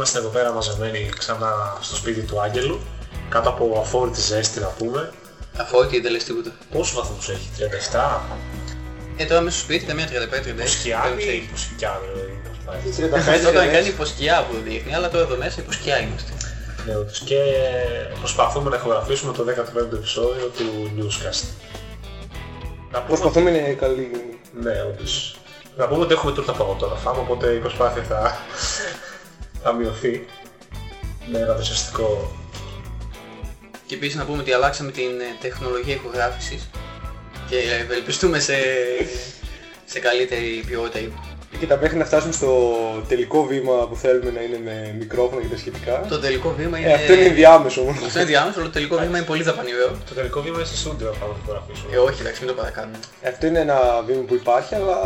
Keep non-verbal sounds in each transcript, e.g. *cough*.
Είμαστε εδώ πέρα μαζεμένοι ξανά στο σπίτι του Άγγελου, κάτω από αφόρητη ζέστη να πούμε. Αφόρητη δεν τελες τίποτα. Πόσους βαθμούς έχει, 37? Ε, τώρα μέσα στο σπίτι καμία 35-36. Σκιάδι ή υποσκιά δηλαδή. Όταν κάνει υποσκιά που δείχνει, αλλά τώρα εδώ μέσα υποσκιά είμαστε. Ναι, όντως. Και προσπαθούμε να ηχογραφήσουμε το 15ο επεισόδιο του Newscast. Να πούμε... Προσπαθούμε είναι καλή. Ναι, όντως. Να πούμε ότι έχουμε τούρτα παγωτό να φάμε, οπότε η προσπάθεια θα, θα μειωθεί. Με ένα δεσιαστικό Και επίσης να πούμε ότι αλλάξαμε την ε, τεχνολογία ηχογράφησης και ευελπιστούμε σε, σε καλύτερη ποιότητα ήχου. Κοίτα, μέχρι να φτάσουμε στο τελικό βήμα που θέλουμε να είναι με μικρόφωνο και τα σχετικά. Το τελικό βήμα είναι... Ε, αυτό είναι ενδιάμεσο όμως. Αυτό είναι διάμεσο, αλλά το τελικό βήμα είναι πολύ δαπανηρό. Το τελικό βήμα είναι στη Σούντιο να πάμε να ηχογραφήσουμε. Ε, όχι, εντάξει, μην το παρακάνουμε. Αυτό είναι ένα βήμα που υπάρχει, αλλά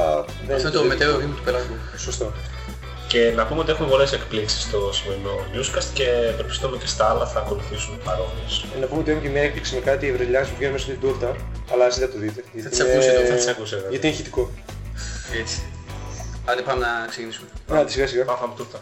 δεν Αυτό είναι το μετέωρο βήμα του πελάτου. Σωστό. Και να πούμε ότι έχουμε πολλές εκπλήξεις στο σημερινό newscast και ευελπιστούμε και στα άλλα θα ακολουθήσουν παρόμοιες. Ε, να πούμε ότι έχουμε και μια έκπληξη με κάτι ευρελιάς που βγαίνει μέσα στην τούρτα, αλλά εσείς δεν το δείτε. Θα τις είναι- ακούσετε, Θα τις ακούσετε. Γιατί είναι ηχητικό. Έτσι. Άντε πάμε να ξεκινήσουμε. Να, σιγά σιγά. Πάμε φάμε τούρτα.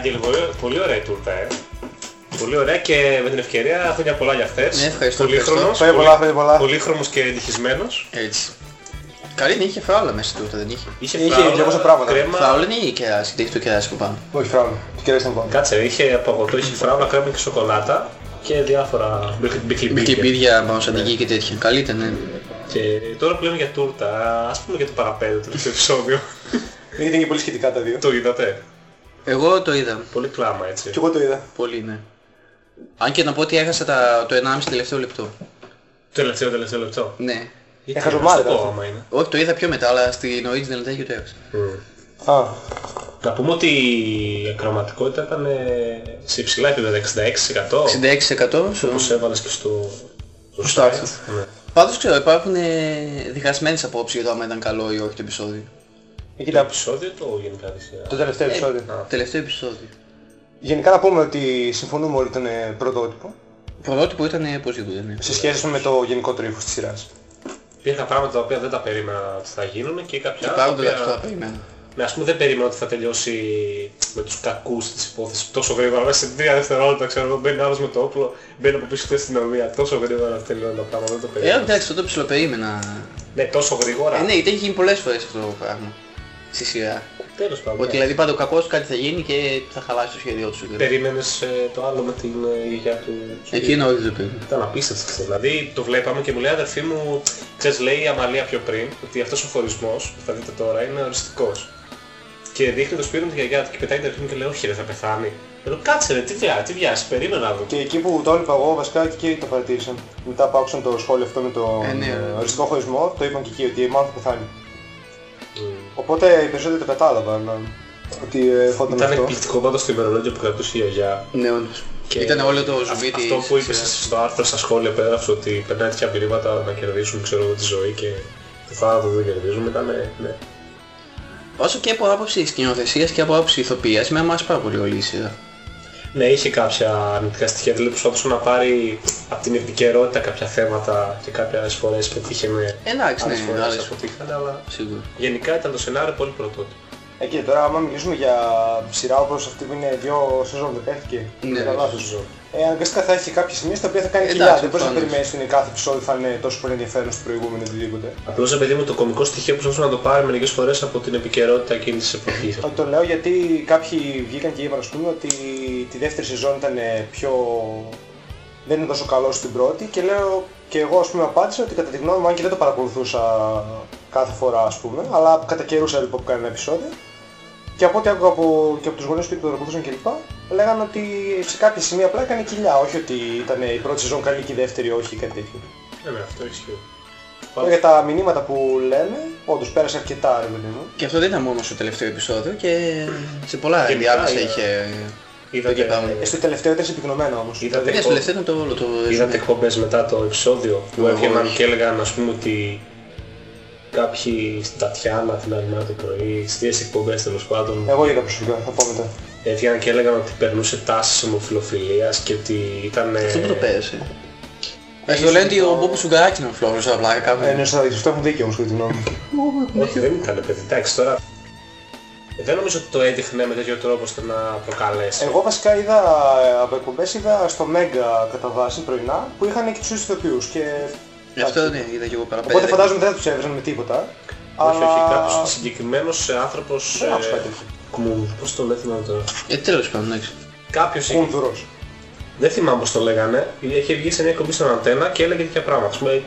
Άγγελ, πολύ, πολύ ωραία η τούρτα, ε. Πολύ ωραία και με την ευκαιρία χρόνια πολλά για χθες. Ναι, ευχαριστώ, Πολύχρονος, Φάει πολλά, φάει πολλά. πολύχρωμος και ευτυχισμένος. Έτσι. Καλή δεν είχε φράουλα μέσα τούτα, δεν είχε; Είχε, Είχε φράουλα, 200 πράγματα. Κρέμα, Φράουλα είναι ή κεράσι, τι έχει το κεράσι που πάνω; Όχι, φράουλα. Το κεράσι ήταν πάνω; Κάτσε, είχε παγωτό, είχε φράουλα, κρέμα και σοκολάτα και διάφορα μπικλιμπίκια. Μπικλιμπίδια πάνω σαν και τέτοια. Καλή ήταν, ναι. Και τώρα που λέμε για τούρτα, ας πούμε για το παραπέντε του τελευταίο επεισόδιο. Δεν ήταν και πολύ σχετικά τα δύο. το είδατε. Εγώ το είδα. Πολύ κλάμα έτσι. Κι εγώ το είδα. Πολύ, ναι. Αν και να πω ότι έχασα τα, το 1,5 τελευταίο λεπτό. Τελευταίο τελευταίο λεπτό. Ναι. Γιατί, Έχασες να ομάδα, σου το πω αυτό. άμα είναι. Όχι, το είδα πιο μετά, αλλά στην original τέγιο το έχασα. Α, Να πούμε ότι η ακροματικότητα ήταν ε, σε υψηλά επίπεδα 66% 66% στο... όπως έβαλες και στο, στο Στο site. άρθρο. Ναι. Πάντως ξέρω, υπάρχουν ε, διχασμένες απόψεις για το άμα ήταν καλό ή όχι το επεισόδιο. Ε, Το κοίτα, επεισόδιο το γενικά της σειράς. το τελευταίο επεισόδιο. Τελευταίο επεισόδιο. Γενικά να πούμε ότι συμφωνούμε όλοι ήταν ε, πρωτότυπο Πρωτότυπο ήταν ε, οπωσδήποτε, ναι. σε σχέση με το γενικότερο ύφος της σειράς. Υπήρχαν πράγματα τα οποία δεν τα περίμενα ότι θα γίνουν και κάποια Και άλλα πάρα τα πολλά οποία... αυτό θα περιμένα. Ναι, ας πούμε δεν περίμενα ότι θα τελειώσει με τους κακούς της υπόθεσης τόσο γρήγορα. Μέσα σε τρία δευτερόλεπτα ξέρω εγώ μπαίνει άλλος με το όπλο, μπαίνει από πίσω στην αστυνομία. Τόσο γρήγορα τελειώνει το πράγμα, δεν το Ε, περίμενα. εντάξει, αυτό το ψιλοπερίμενα. Ναι, τόσο γρήγορα. Ε, ναι, γιατί έχει γίνει πολλές φορές αυτό το πράγμα. Στη σειρά. Τέλος πάντων. Ότι δηλαδή πάντα ο κακός κάτι θα γίνει και θα χαλάσει το σχέδιό του. δηλαδή. Περίμενες ε, το άλλο με την ε, γιαγιά του. Εκείνο όχι δεν περίμενα. Ήταν απίστευτο αυτό. Δηλαδή το βλέπαμε και μου λέει αδερφή μου, ξέρεις λέει η Αμαλία πιο πριν, ότι αυτός ο χωρισμός που θα δείτε τώρα είναι οριστικός. Και δείχνει το σπίτι μου τη γιαγιά του και πετάει την αδερφή μου και λέει όχι ρε θα πεθάνει. Λέω κάτσε ρε τι βιάζει, τι βιάζει, περίμενα να δω. Και εκεί που το είπα εγώ βασικά και εκεί το παρατήρησαν. Μετά που άκουσαν το σχόλιο αυτό με τον Ε, ναι, ναι. ε, οριστικό χωρισμό, το είπαν και εκεί ότι μάλλον θα πεθάνει. Οπότε οι περισσότεροι το κατάλαβαν ε, ότι ε, φόταν Ήταν αυτό. εκπληκτικό πάντως το ημερολόγιο που κρατούσε η γιαγιά. Ναι, όντως. Και Ήταν όλο το αυ- ζουμί της Αυτό που είπες σειράς. στο άρθρο στα σχόλια που έγραψε ότι περνάει τέτοια μηνύματα να κερδίσουν ξέρω εγώ τη ζωή και το θάνατο δεν κερδίζουν ήταν ναι. Όσο και από άποψη σκηνοθεσίας και από άποψη ηθοποιίας, με αρέσει πάρα πολύ όλη η σειρά. Ναι, είχε κάποια αρνητικά στοιχεία, δηλαδή προσπαθούσε να πάρει από την επικαιρότητα κάποια θέματα και κάποιες φορές πετύχε με Εντάξει, άλλες ναι, φορές άλλες αποτύχανε, αλλά Σίγουρα. γενικά ήταν το σενάριο πολύ πρωτότυπο. Ε, και τώρα άμα μιλήσουμε για σειρά όπως αυτή που είναι δύο σεζόν δεν πέφτηκε. Ναι, κατά ναι, λάθος. Ε, αναγκαστικά θα έχει κάποια σημεία στα οποία θα κάνει Εντάξει, κοιλιά. Δεν μπορείς να προφανώς. περιμένεις ότι είναι κάθε επεισόδιο θα είναι τόσο πολύ ενδιαφέρον στο προηγούμενο ή οτιδήποτε. Απλώς επειδή μου το κομικό στοιχείο που προσπαθούσε να το πάρει μερικές φορές από την επικαιρότητα εκείνης της εποχής. Όχι, το λέω γιατί κάποιοι βγήκαν και είπαν ας πούμε ότι τη δεύτερη σεζόν ήταν πιο... δεν είναι τόσο καλό στην πρώτη και λέω και εγώ ας πούμε απάντησα ότι κατά τη γνώμη μου αν και δεν το παρακολουθούσα κάθε φορά ας πούμε, αλλά κατά καιρούς έλειπα που κάνει ένα επεισόδιο. Και από ό,τι άκουγα από, και από τους γονείς του που το παρακολουθούσαν κλπ. Λέγανε ότι σε κάποια σημεία απλά έκανε κοιλιά, όχι ότι ήταν η πρώτη σεζόν καλή και η δεύτερη όχι ή κάτι τέτοιο. Ναι, ναι, αυτό ισχύει. Για τα μηνύματα που λένε, όντως πέρασε αρκετά ρε παιδί μου. Και αυτό δεν ήταν μόνο στο τελευταίο επεισόδιο και σε πολλά Γενικά, ενδιάμεσα ε, είχε... Είδατε, εκεί πάνω. Ε, στο τελευταίο ήταν συμπυκνωμένο όμως. Είδατε- Ναι, στο τελευταίο ήταν το όλο το είδατε ρεζουμέ. εκπομπές μετά το επεισόδιο που Εγώ έβγαιναν όχι. και έλεγαν ας πούμε ότι κάποιοι στην Τατιάνα την άλλη μέρα το πρωί, στις εκπομπές τέλος πάντων, Εγώ είδα προσωπικά, θα πω μετά. Έβγαιναν και έλεγαν ότι περνούσε τάσεις ομοφιλοφιλίας και ότι ήταν... Αυτό που το πέρασε. Ε, το λένε ότι ο Μπόμπος Σουγκαράκης είναι ο Φλόρος, αλλά πλάκα κάνουν. Ε, ναι, στο σωστό έχουν δίκιο όμως κατά τη γνώμη μου. *laughs* Όχι, δεν ήταν παιδί. Εντάξει, τώρα δεν νομίζω ότι το έδειχνε με τέτοιο τρόπο ώστε να προκαλέσει. Εγώ βασικά είδα ε, από εκπομπές, είδα στο Μέγκα κατά βάση πρωινά που είχαν και τους ίδιους ηθοποιούς και... Γι' αυτό ναι, είδα και εγώ παραπέρα. Οπότε φαντάζομαι δεν θα τους έβραν με τίποτα. Όχι, αλλά... όχι, κάποιος συγκεκριμένος ε, άνθρωπος... Δεν άκουσα ε, κάτι τέτοιο. Κουμ, πώς το λέει, θυμάμαι τώρα. Ε, τέλος πάντων, εντάξει. Κάποιος, Κούνδουρος. δεν θυμάμαι πώς το λέγανε, είχε βγει σε μια εκπομπή στον Αντένα και έλεγε τέτοια πράγματα. Ας πούμε,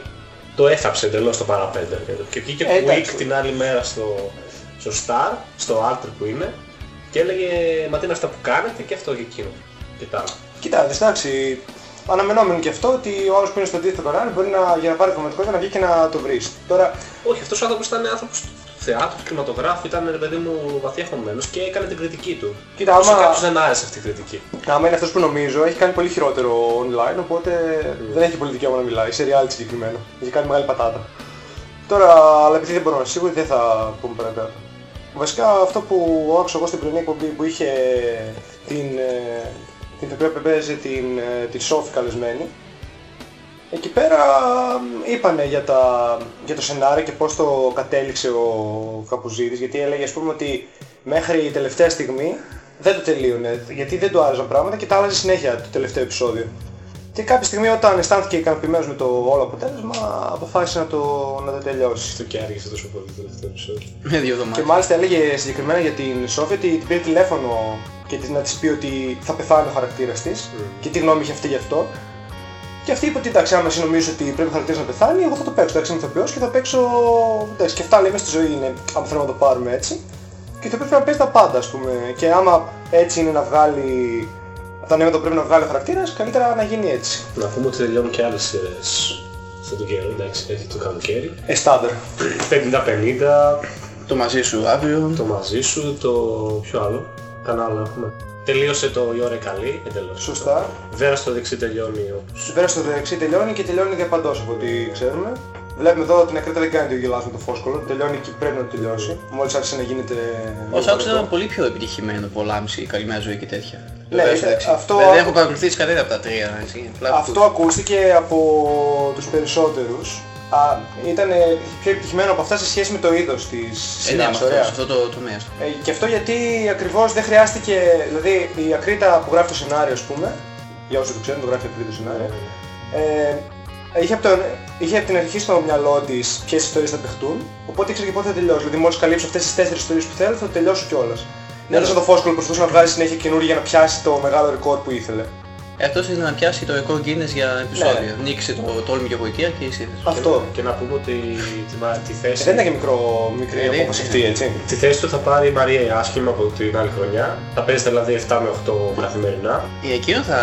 το έθαψε εντελώς το παραπέντε. Και βγήκε Ε, εντάξει. Quick την άλλη μέρα στο, στο Star, στο Alter που είναι, και έλεγε «Μα τι είναι αυτά που κάνετε» και αυτό και εκείνο. Και τα άλλα. Κοίτα, εντάξει, αναμενόμενο και αυτό ότι ο άλλος που είναι στο αντίθετο κανάλι μπορεί να, για να πάρει πραγματικότητα να βγει και να το βρει. Τώρα, Όχι, αυτός ο άνθρωπος ήταν άνθρωπος του θεάτρου, του κινηματογράφου, ήταν ρε παιδί μου βαθιά χωμένος και έκανε την κριτική του. Κοίτα, Σε άμα- κάποιους δεν άρεσε αυτή η κριτική. άμα είναι αυτός που νομίζω, έχει κάνει πολύ χειρότερο online, οπότε δεν έχει πολύ δικαίωμα να μιλάει, σε reality συγκεκριμένα. Έχει κάνει μεγάλη πατάτα. Τώρα, αλλά επειδή δεν μπορώ να είμαι σίγουρη, δεν θα πούμε παρακάτω. Βασικά αυτό που άκουσα εγώ στην πρωινή εκπομπή που είχε την, ε, την ηθοποιία που παίζει την, ε, τη Σόφη καλεσμένη, Εκεί πέρα είπανε για, τα, για το σενάριο και πώς το κατέληξε ο Καπουζίδης γιατί έλεγε ας πούμε ότι μέχρι η τελευταία στιγμή δεν το τελείωνε γιατί δεν του άρεσαν πράγματα και τα άλλαζε συνέχεια το τελευταίο επεισόδιο. Και κάποια στιγμή όταν αισθάνθηκε ικανοποιημένος με το όλο αποτέλεσμα αποφάσισε να το, να το τελειώσει. Αυτό και άργησε τόσο πολύ το τελευταίο επεισόδιο. Με δύο Και εβδομάδες. μάλιστα έλεγε συγκεκριμένα για την Σόφια ότι την πήρε τηλέφωνο και της- να της πει ότι θα πεθάνει ο χαρακτήρας της και τι γνώμη είχε αυτή γι' αυτό. Και αυτή είπε ότι εντάξει, άμα εσύ νομίζεις ότι πρέπει ο χαρακτήρας να πεθάνει, εγώ θα το παίξω. Εντάξει, είμαι ηθοποιός και θα παίξω. Εντάξει, και αυτά λέμε στη ζωή είναι, άμα θέλουμε να το πάρουμε έτσι. Και θα πρέπει να παίζει τα πάντα, ας πούμε. Και άμα έτσι είναι να βγάλει. Τα νέα που πρέπει να βγάλει ο χαρακτήρας, καλύτερα να γίνει έτσι. Να πούμε ότι τελειώνουν και άλλες σειρές στον καιρό, εντάξει, έχει το καλοκαίρι. Ε, στάνταρ. 50-50, Το μαζί σου αύριο. το μαζί σου, το ποιο άλλο, κανένα άλλο έχουμε. Τελείωσε το η ώρα καλή, εντελώς. Σωστά. Βέρα στο δεξί τελειώνει όπως... Πέρα στο δεξί τελειώνει και τελειώνει διαπαντός από ό,τι ξέρουμε. Βλέπουμε εδώ ότι την Ακρίτα δεν κάνει το γελάς με το φόσκολο, τελειώνει και πρέπει να το τελειώσει. Μόλις άρχισε να γίνεται... Όσο άκουσα ήταν πολύ πιο επιτυχημένο το Λάμψη, καλημέρα ζωή και τέτοια. Ναι, Βέβαια, ήταν- εντάξει. αυτό- Δεν δεν έχω παρακολουθήσει κανένα από τα τρία, έτσι. απλά έχω Αυτό ακούστηκε από τους περισσότερους. Α, ήταν πιο επιτυχημένο από αυτά σε σχέση με το είδος της ακούσει. Ε, ναι, με σειράς, αυτό, ωραία. σε αυτό το τομέα. Ε, και αυτό γιατί ακριβώς δεν χρειάστηκε, δηλαδή η Ακρίτα που γράφει το σενάριο ας πούμε, για όσους το ξέρουν το γράφει η Ακρίτα το σενάριο, ε, είχε, από τον, είχε από την αρχή στο μυαλό της ποιες ιστορίες θα παιχτούν, οπότε ήξερε και πότε θα τελειώσει. Δηλαδή μόλις καλύψω αυτές τις τέσσερις ιστορίες που θέλω θα το τελειώσω κιόλας. Δεν ήταν σαν το Φόσκολο που προσπαθούσε να βγάλει συνέχεια καινούργια για να πιάσει το μεγάλο ρεκόρ που ήθελε. Ε, αυτός ήθελε να πιάσει το ρεκόρ Guinness για επεισόδιο. Νίκησε το τόλμη και γοητεία και εσύ ήθελες. Αυτό. Και να πούμε ότι τη, μα- τη Ε, θέση... δεν ήταν και μικρό, μικρή Ε, δεν απόφαση είναι. αυτή, έτσι. Τη θέση του θα πάρει η Μαρία η Άσχημα από την άλλη χρονιά. Θα παίζει δηλαδή 7 με 8 καθημερινά. Ή εκείνο θα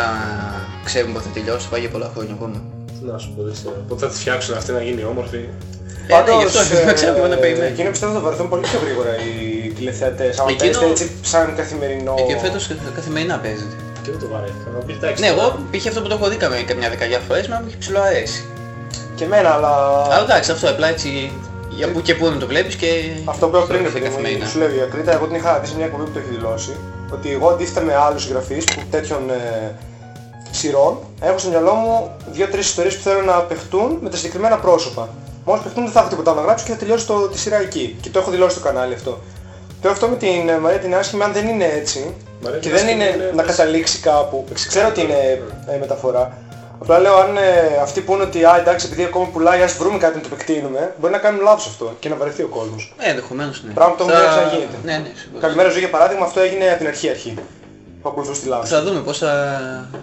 ξέρουμε πότε θα τελειώσει, θα πάει για πολλά χρόνια ακόμα. Τι να σου πω, δεν ξέρω. Πότε θα τη φτιάξουν αυτή να γίνει όμορφη. Ε, ναι, γι' αυτό *laughs* δεν ξέρουμε να περιμένει. εκείνο πιστεύω θα βαρεθούν πολύ πιο γρήγορα οι τηλεθεατές. Αν Εκείνο- παίζετε έτσι σαν καθημερινό... Ε, και φέτος καθημερινά παίζεται. Και δεν το βαρέθηκα. Να πεις εντάξει. Ναι, τώρα- εγώ π.χ. αυτό που το έχω δει καμιά καμιά δεκαετία φορές, μα μου έχει ψηλό αρέσει. Και εμένα, αλλά... Αλλά εντάξει, αυτό απλά έτσι για που και που να το βλέπεις και... Αυτό που είπα πριν, και παιδί μου, καθημερινά. σου λέω η Ακρίτα, εγώ την είχα δει σε μια εκπομπή που το έχει δηλώσει, ότι εγώ αντίθετα με άλλους συγγραφείς που τέτοιων ε, σειρών, έχω στο μυαλό μου δύο-τρεις ιστορίες που θέλω να παιχτούν με τα συγκεκριμένα πρόσωπα. Μόλις παιχτούν δεν θα έχω τίποτα άλλο να γράψω και θα τελειώσει το, τη σειρά εκεί. Και το έχω δηλώσει στο κανάλι αυτό. Τώρα αυτό με την ε, Μαρία την Άσχημη, αν δεν είναι έτσι, Μαρία και την δεν Άσχημη είναι είναι να μέσα- καταλήξει κάπου, ξέρω ότι είναι ε, μεταφορά, Απλά λέω αν ε, αυτοί πούνε ότι α, εντάξει επειδή ακόμα πουλάει ας βρούμε κάτι να το επεκτείνουμε, μπορεί να κάνουν λάθος αυτό και να βαρεθεί ο κόσμος. Ε, ενδεχομένως ναι. Πράγμα που το Θα- έχουμε δει να γίνεται. Ναι, ναι, σίγουρα. Καλημέρα ζωή για παράδειγμα, αυτό έγινε από την αρχή αρχή. Που ακολουθούσε τη λάθος. Θα δούμε πώς θα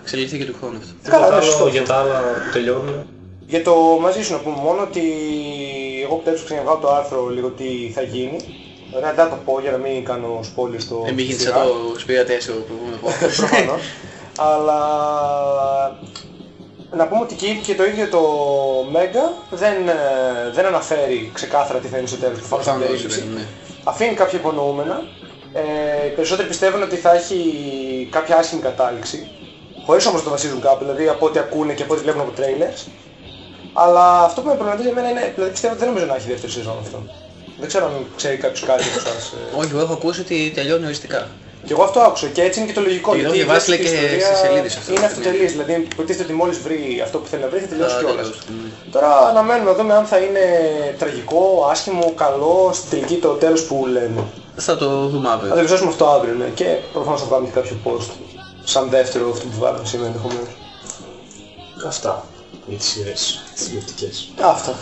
εξελιχθεί και του χρόνου αυτό. Καλά, Τίποτα ναι, άλλο σωστό. για τα άλλα που τελειώνουν. Για το μαζί σου να πούμε μόνο ότι εγώ που ξαναβγάλω το άρθρο λίγο τι θα γίνει. Ωραία, δεν θα το πω για να μην κάνω spoilers στο Ε, μην γίνεις σαν σειρά. το σπίρατες στο προηγούμενο podcast. *laughs* Προφανώς. Αλλά να πούμε ότι και, και το ίδιο το Mega δεν, ε, δεν αναφέρει ξεκάθαρα τι θα είναι στο τέλος του Προφανώς, Final Fantasy. ναι. Αφήνει κάποια υπονοούμενα. Ε, οι περισσότεροι πιστεύουν ότι θα έχει κάποια άσχημη κατάληξη. Χωρίς όμως να το βασίζουν κάπου, δηλαδή από ό,τι ακούνε και από ό,τι βλέπουν από trailers. Αλλά αυτό που με προβληματίζει εμένα είναι, δηλαδή πιστεύω ότι δεν νομίζω να έχει δεύτερη σεζόν αυτό. Δεν ξέρω αν ξέρει κάποιος κάτι από εσάς. ε. Όχι, εγώ έχω ακούσει ότι τελειώνει οριστικά. Και εγώ αυτό άκουσα και έτσι είναι και το λογικό. Και το γιατί είχε βάσει, η λέει, και ιστορία στις σελίδες αυτό. Είναι αυτοτελής, δηλαδή υποτίθεται ότι μόλις βρει αυτό που θέλει να βρει θα τελειώσει Θα κιόλας. τελειώσει, ναι. Τώρα αναμένουμε να δούμε αν θα είναι τραγικό, άσχημο, καλό, στην τελική το τέλος που λένε. Θα το δούμε Θα αύριο. το διαβάσουμε αυτό αύριο, ναι. Και προφανώς θα κάνουμε και κάποιο post. Σαν δεύτερο αυτό που βάλαμε σήμερα ενδεχομένως. Αυτά για τις σειρές, τις τηλεοπτικές. Αυτά.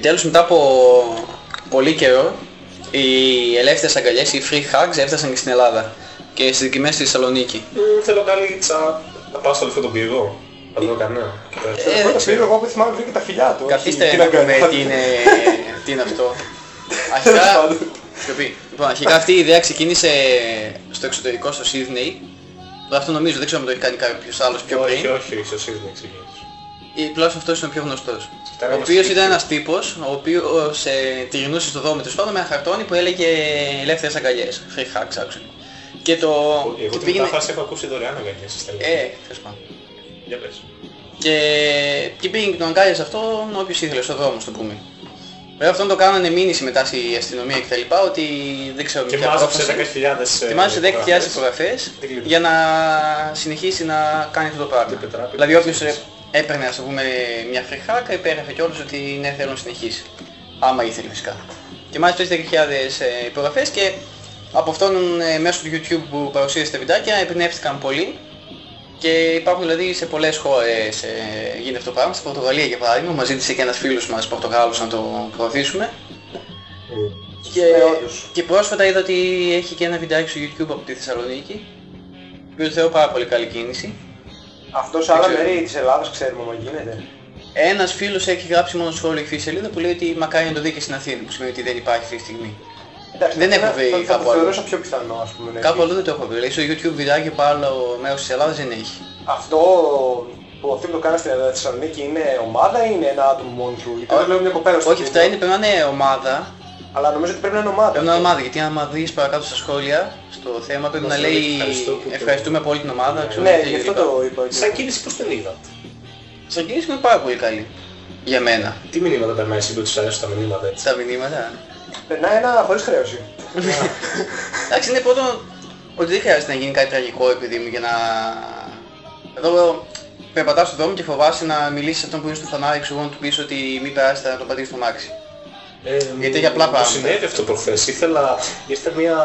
Επιτέλους μετά από πολύ καιρό οι ελεύθερες αγκαλιές, οι free hugs έφτασαν και στην Ελλάδα και στις δικημένες στη Θεσσαλονίκη. Μ, θέλω καλίτσα. Να πάω στο λεφτό τον πύργο. Θα βρω κανένα. Ε, δεν Πρώτα ξέρω. πήρε εγώ που θυμάμαι βρήκε τα φιλιά του. όχι Καθίστε την να πούμε αγκαλιά. τι είναι, *laughs* τι είναι αυτό. Τέλος Αρχικά, πάντων. σιωπή. Λοιπόν, αρχικά αυτή η ιδέα ξεκίνησε στο εξωτερικό στο Σίδνεϊ. Αυτό νομίζω, δεν ξέρω αν το έχει κάνει κάποιος άλλος πιο Όχι, πριν. όχι, ίσως εσύ δεν ξεκίνησε. Ή τουλάχιστον αυτός είναι ο πιο γνωστός. Φτάνει Ο να οποίος μας ήταν πει. ένας τύπος, ο οποίος ε, τυρινούσε στο δρόμο του με ένα χαρτόνι που έλεγε ελεύθερες αγκαλιές. Free hugs actually. Και το... Εγώ και την πήγαινε... μετάφραση έχω ακούσει δωρεάν αγκαλιές στη Στέλλα. Ε, τέλος πάντων. Για πες. Και, και πήγαινε και τον αγκάλιασε αυτόν όποιος ήθελε στο δρόμο, στο πούμε. Βέβαια αυτόν το κάνανε μήνυση μετά στη αστυνομία και τα λοιπά, ότι δεν ξέρω με Και ποια μάζεψε πρόφαση. 10.000 Και μάζεψε 10.000 υπογραφές. υπογραφές Δεν κλείνει. για να συνεχίσει να κάνει αυτό το πράγμα. Και πετράπη. Δηλαδή όποιος ε, έπαιρνε ας το πούμε μια free hack υπέγραφε κιόλας ότι ναι θέλω να συνεχίσει. Άμα ήθελε φυσικά. Και μάλιστα τις 10.000 ε, υπογραφές και από αυτόν ε, μέσω του YouTube που παρουσίασε τα βιντεάκια εμπνεύστηκαν πολύ και υπάρχουν δηλαδή σε πολλές χώρες ε, γίνεται αυτό το πράγμα. Στην Πορτογαλία για παράδειγμα, μας ζήτησε και ένας φίλος μας Πορτογάλος να το προωθήσουμε. Και, Ναι, όντως. και πρόσφατα είδα ότι έχει και ένα βιντεάκι στο YouTube από τη Θεσσαλονίκη. Το οποίο θεωρώ πάρα πολύ καλή κίνηση. Αυτός σε άλλα ξέρω. μέρη της Ελλάδας ξέρουμε μα γίνεται. Ένας φίλος έχει γράψει μόνο σχόλιο στη σελίδα που λέει ότι μακάρι να το δει και στην Αθήνα, που σημαίνει ότι δεν υπάρχει αυτή τη στιγμή. Εντάξει, Δεν θα- έχω βρει θα- Θα κάπου το άλλο. θεωρούσα πιο πιθανό ας πούμε. ναι. Κάπου αλλού δεν το έχω βρει. Λέει στο YouTube βιντεάκι από άλλο μέρος της Ελλάδας δεν έχει. Αυτό που αυτοί που το κάνουν στην Θεσσαλονίκη είναι ομάδα ή είναι ένα άτομο μόνο του; Γιατί Όχι. δεν λέω μια κοπέλα στο Όχι, βίντεο. αυτά είναι πρέπει να είναι ομάδα. Αλλά νομίζω ότι πρέπει να είναι ομάδα. Πρέπει να είναι ομάδα, γιατί άμα δεις παρακάτω στα σχόλια, στο θέμα πρέπει Μας να λέει λέει ευχαριστώ που το- ευχαριστούμε από όλη την ομάδα. ξέρω Ναι, τι γι' αυτό λοιπά. το είπα. και- Σαν κίνηση πώς την είδα; Σαν κίνηση είναι πάρα πολύ καλή. Για μένα. Τι μηνύματα περνάει εσύ που τους αρέσουν τα μηνύματα έτσι; Τα μηνύματα. Περνάει ένα χωρίς χρέωση. Εντάξει, είναι πρώτον ότι δεν χρειάζεται να γίνει κάτι τραγικό επειδή μου για να... Εδώ περπατάς στον δρόμο και φοβάσαι να μιλήσεις σε αυτόν που είναι στο φανάρι ξέρω εγώ, να του πεις ότι μην περάσετε να τον πατήσεις στο μάξι. Ε, Γιατί έχει απλά μου πράγματα. συνέβη αυτό προχθές. Ήθελα, ήρθε μια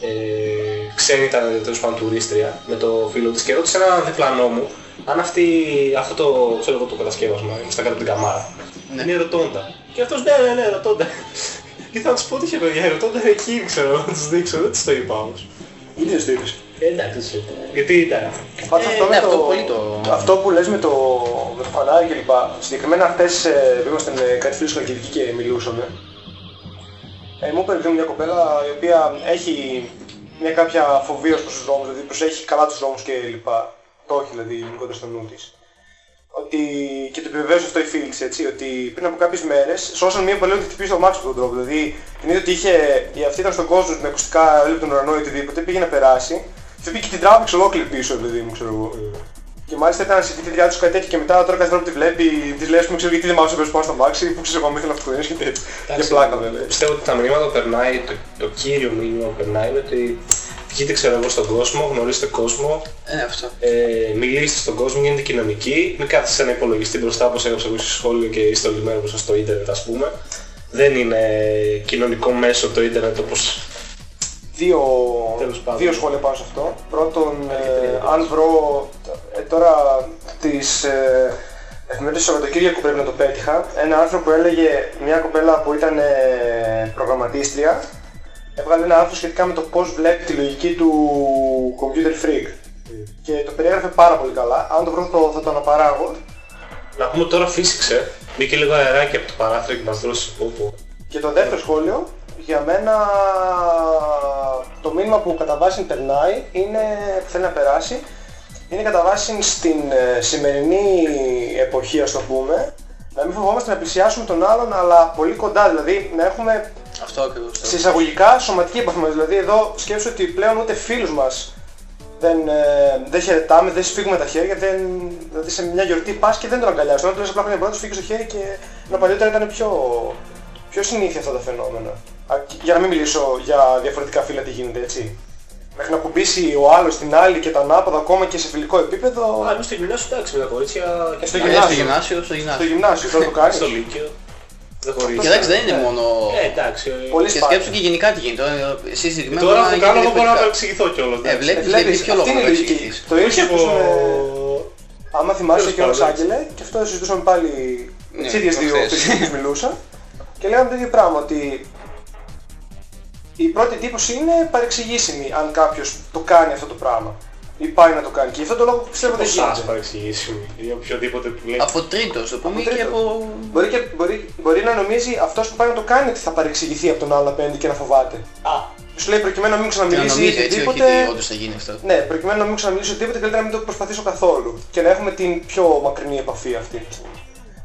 ε, ξένη ήταν τέλος πάντων τουρίστρια με το φίλο της και ρώτησε έναν διπλανό μου αν αυτή, αυτό το, ξέρω εγώ, το κατασκεύασμα, είμαι στα κάτω από την καμάρα, Ναι. είναι ρωτώντα. Και αυτός ναι, ναι, ναι, ρωτώντα. *laughs* Και θα τους πω ότι είχε παιδιά, η ρωτώντα είναι εκεί, ξέρω, να τους δείξω, δεν τους το είπα όμως. Ήδη δεν στο είπες. Ε, εντάξει, δεν σου είπα. Γιατί ήταν. Πάντως Ε, αυτό, ναι, με αυτό το, πολύ το- αυτό που λες με το, με το φανάρι κλπ. Συγκεκριμένα χτες ε, ήμασταν ε, κάτι φίλους στην Αγγελική και μιλούσαμε. Ε, μου είπε παιδί μου, μια κοπέλα η οποία έχει μια κάποια φοβία ως προς τους δρόμους, δηλαδή προσέχει καλά τους δρόμους και λοιπά. Το έχει δηλαδή γενικότερα στο νου της. ότι, και το επιβεβαίωσε αυτό η Φίλιξ, έτσι, ότι πριν από κάποιες μέρες σώσαν μια παλαιότητα ότι χτυπήσει το μάξι με τον τρόπο. Δηλαδή την είδε ότι είχε, η αυτή ήταν στον κόσμο με ακουστικά, έβλεπε τον ουρανό ή οτιδήποτε, πήγε να περάσει και πήγε και την τράβηξε ολόκληρη πίσω, παιδί μου, ξέρω εγώ. Και μάλιστα ήταν σε τη διάρκεια τους κάτι τέτοιο και μετά τώρα κάθε φορά που τη βλέπει, της λέει, πούμε, ξέρω γιατί δεν μ' άφησε πάνω στο μάξι, που ξέρω εγώ, μην θέλω αυτοκίνητο και τέτοια. Για πλάκα βέβαια. Πιστεύω ότι τα μηνύματα που περνάει, το, το κύριο μήνυμα που περνάει είναι ότι βγείτε ξέρω εγώ στον κόσμο, γνωρίστε κόσμο, Ε, αυτό. ε, μιλήστε στον κόσμο, γίνετε κοινωνικοί, μην κάθεστε σε ένα υπολογιστή μπροστά όπως έγραψα εγώ στο σχόλιο και είστε όλη μέρα μπροστά στο ίντερνετ ας πούμε. Δεν είναι κοινωνικό μέσο το ίντερνετ όπως δύο, Τέλος πάντων. δύο σχόλια πάνω σε αυτό. Πρώτον, Αρκετή ε, εδώ. αν βρω ε, τώρα τις ε, εφημερίδες του Σαββατοκύριακου πρέπει να το πέτυχα, ένα άρθρο που έλεγε μια κοπέλα που ήταν ε, προγραμματίστρια, έβγαλε ένα άρθρο σχετικά με το πώς βλέπει τη λογική του computer freak. Και το περιέγραφε πάρα πολύ καλά. Αν το βρω θα το, θα το αναπαράγω. Να πούμε τώρα φύσηξε. Μπήκε λίγο αεράκι από το παράθυρο και μας δρούσε πόπο. Και το δεύτερο σχόλιο, για μένα το μήνυμα που κατά βάση περνάει είναι, που θέλει να περάσει, είναι κατά βάση στην ε, σημερινή εποχή ας το πούμε, να μην φοβόμαστε να πλησιάσουμε τον άλλον αλλά πολύ κοντά, δηλαδή να έχουμε Αυτό ακριβώς. σε εισαγωγικά σωματική επαφή μας. Δηλαδή εδώ σκέψου ότι πλέον ούτε φίλους μας δεν, ε, δεν χαιρετάμε, δεν σφίγγουμε τα χέρια, δεν, δηλαδή σε μια γιορτή πας και δεν τον αγκαλιάζεις. Τώρα του λες απλά χρόνια πολλά, τους φύγεις το χέρι και ενώ παλιότερα ήταν πιο, πιο συνήθεια αυτά τα φαινόμενα; Α, και- Για να μην μιλήσω για διαφορετικά φύλλα τι γίνεται έτσι. Μέχρι να κουμπίσει ο άλλος την άλλη και τα ανάποδα ακόμα και σε φιλικό επίπεδο Α, εμείς στο γυμνάσιο εντάξει με τα κορίτσια και στο Ε, γυμνάσιο. στο γυμνάσιο, στο στο γυμνάσιο. γυμνάσιο τώρα το *laughs* κάνεις. στο λύκειο. Δεν χωρίζει. Και εντάξει δεν είναι μόνο... Ε, εντάξει. ε, Πολύ Και σπάνιο. σκέψου και γενικά τι γίνεται. Τώρα, Εσύ συγκεκριμένα Τώρα που γίνεται κάνω εγώ μπορώ να διαφορετικά. παρεξηγηθώ κιόλας. Ε, βλέπεις, Ε, βλέπεις, δεν ποιο λόγο αυτή να είναι η λογική. εξηγηθείς. Το ίδιο Όχι που εγώ... Άμα θυμάσαι Τέλος και ο πάντων, Άγγελε, και αυτό συζητούσαμε πάλι Ναι, τις ίδιες δύο προχθές. περίπτωσεις που μιλούσα *laughs* και λέγαμε το ίδιο πράγμα, ότι η πρώτη εντύπωση είναι παρεξηγήσιμη αν κάποιος το κάνει αυτό το πράγμα ή πάει να το κάνει. Και γι' αυτό το λόγο πιστεύω δεν Από εσάς γίνεται. παρεξηγήσιμη ή οποιοδήποτε που λέει. Από τρίτος, το πούμε, Από και τρίτος. από... Μπορεί, και, μπορεί, μπορεί να νομίζει αυτός που πάει να το κάνει ότι θα παρεξηγηθεί από τον άλλο απέναντι και να φοβάται. Α, Σου λέει προκειμένου να μην Και να ξαναμιλήσει νομίζει έτσι, όχι οτιδήποτε. ότι όντως θα γίνει αυτό. Ναι, προκειμένου να μην ξαναμιλήσω οτιδήποτε, καλύτερα να μην το προσπαθήσω καθόλου. Και να έχουμε την πιο μακρινή επαφή αυτή.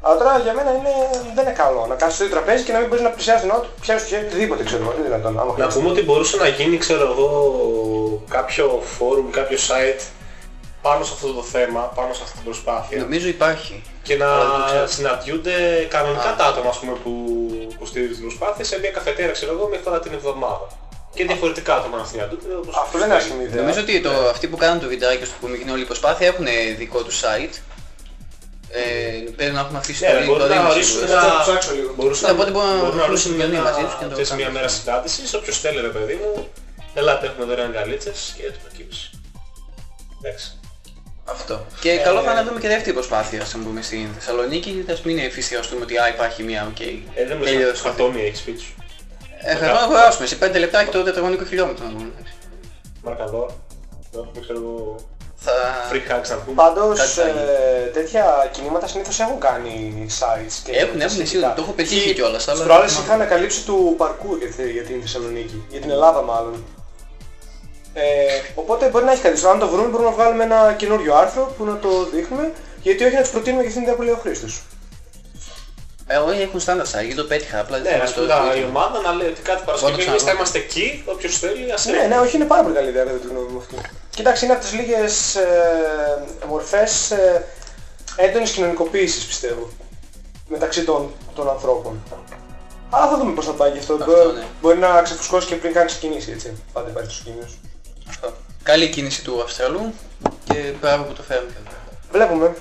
Αλλά τώρα για μένα είναι, δεν είναι καλό να κάθεσαι στο ίδιο τραπέζι και να μην μπορείς να πλησιάσεις τον άλλο, του πιάσεις το χέρι οτιδήποτε ξέρω εγώ. Δεν είναι δυνατόν. Άμα να χρειάζεται. πούμε ότι μπορούσε να γίνει, ξέρω εγώ, κάποιο φόρουμ, κάποιο site πάνω σε αυτό το θέμα, πάνω σε αυτή την προσπάθεια. Νομίζω υπάρχει. Και να Αλλά δεν ξέρω. συναντιούνται κανονικά Α. τα άτομα ας πούμε, που υποστηρίζουν την προσπάθεια σε μια καφετέρα, ξέρω εγώ, μια φορά την εβδομάδα. Και διαφορετικά άτομα να συναντούνται. όπως Αυτό δεν είναι άσχημη ιδέα. Νομίζω ότι το, αυτοί που κάνουν το βιντεάκι στο που γίνει όλη η προσπάθεια έχουν δικό τους site. Ε, πρέπει να έχουν αφήσει Ναι, το link μπορεί το να Ρήμα ορίσουν σίγουρα. Θα το ένα... ψάξω λίγο. Μπορούσαν Ναι, οπότε μπορούμε να μπορούν να βρούμε ορίσουν επικοινωνία ένα- μαζί τους και να το ξέρεις, μια κάνουμε. μέρα συνάντησης, όποιος θέλει ρε παιδί μου, ελάτε έχουμε δωρεάν γαλίτσες και το προκύψει. Εντάξει. Αυτό. Και καλό θα είναι να δούμε και δεύτερη προσπάθεια, ας πούμε, στην Θεσσαλονίκη, ας μην εφησυχαστούμε ότι α, υπάρχει μια, οκ. Ε, δεν μου Τέλειος. λες χαρτόνι έχεις σπίτι σου. Ε, θα να αγοράσουμε, σε 5 λεπτά έχει το τετραγωνικό χιλιόμετρο να πούμε. Μαρκαδόρ. Εδώ έχουμε ξέρω εγώ Θα... free hugs να πούμε. Πάντως Κάτι θα γίνει. ε, τέτοια κινήματα συνήθως έχουν κάνει sites και Έχουν, έχουν, σίγουρα, το έχω πετύχει Και κιόλας, αλλά Στις προάλλες δεν είχαν καλύψει του παρκούρ για, τη- για την Θεσσαλονίκη, για την Ελλάδα μάλλον. Ε, οπότε μπορεί να έχει κάτι. Αν το βρούμε μπορούμε να βγάλουμε ένα καινούριο άρθρο που να το δείχνουμε, γιατί όχι να τους προτείνουμε και αυτήν την ιδέα που λέει ο Χρήστος. Ε, όχι, έχουν στάνταρ site, γιατί το πέτυχα, απλά Ναι, δεν ας το πούμε το- η ομάδα να λέει ότι κάθε Παρασκευή το εμείς θα ξαναδώ. είμαστε εκεί, όποιος θέλει ας Ναι, έρθει. ναι, όχι, είναι πάρα πολύ καλή ιδέα κατά τη γνώμη μου αυτή. Κοιτάξτε, είναι από τις λίγες ε, μορφές ε, έντονης κοινωνικοποίησης πιστεύω μεταξύ των, των ανθρώπων. Αλλά θα δούμε πώς θα πάει και αυτό. Αυτό, Μπο- ναι. Μπορεί να ξεφουσκώσει και πριν καν ξεκινήσει, έτσι. Πάντα υπάρχει στους κίνδυνος. Αυτό. Καλή κίνηση του Αυστραλού και μπράβο που το φέρνει. Βλέπουμε.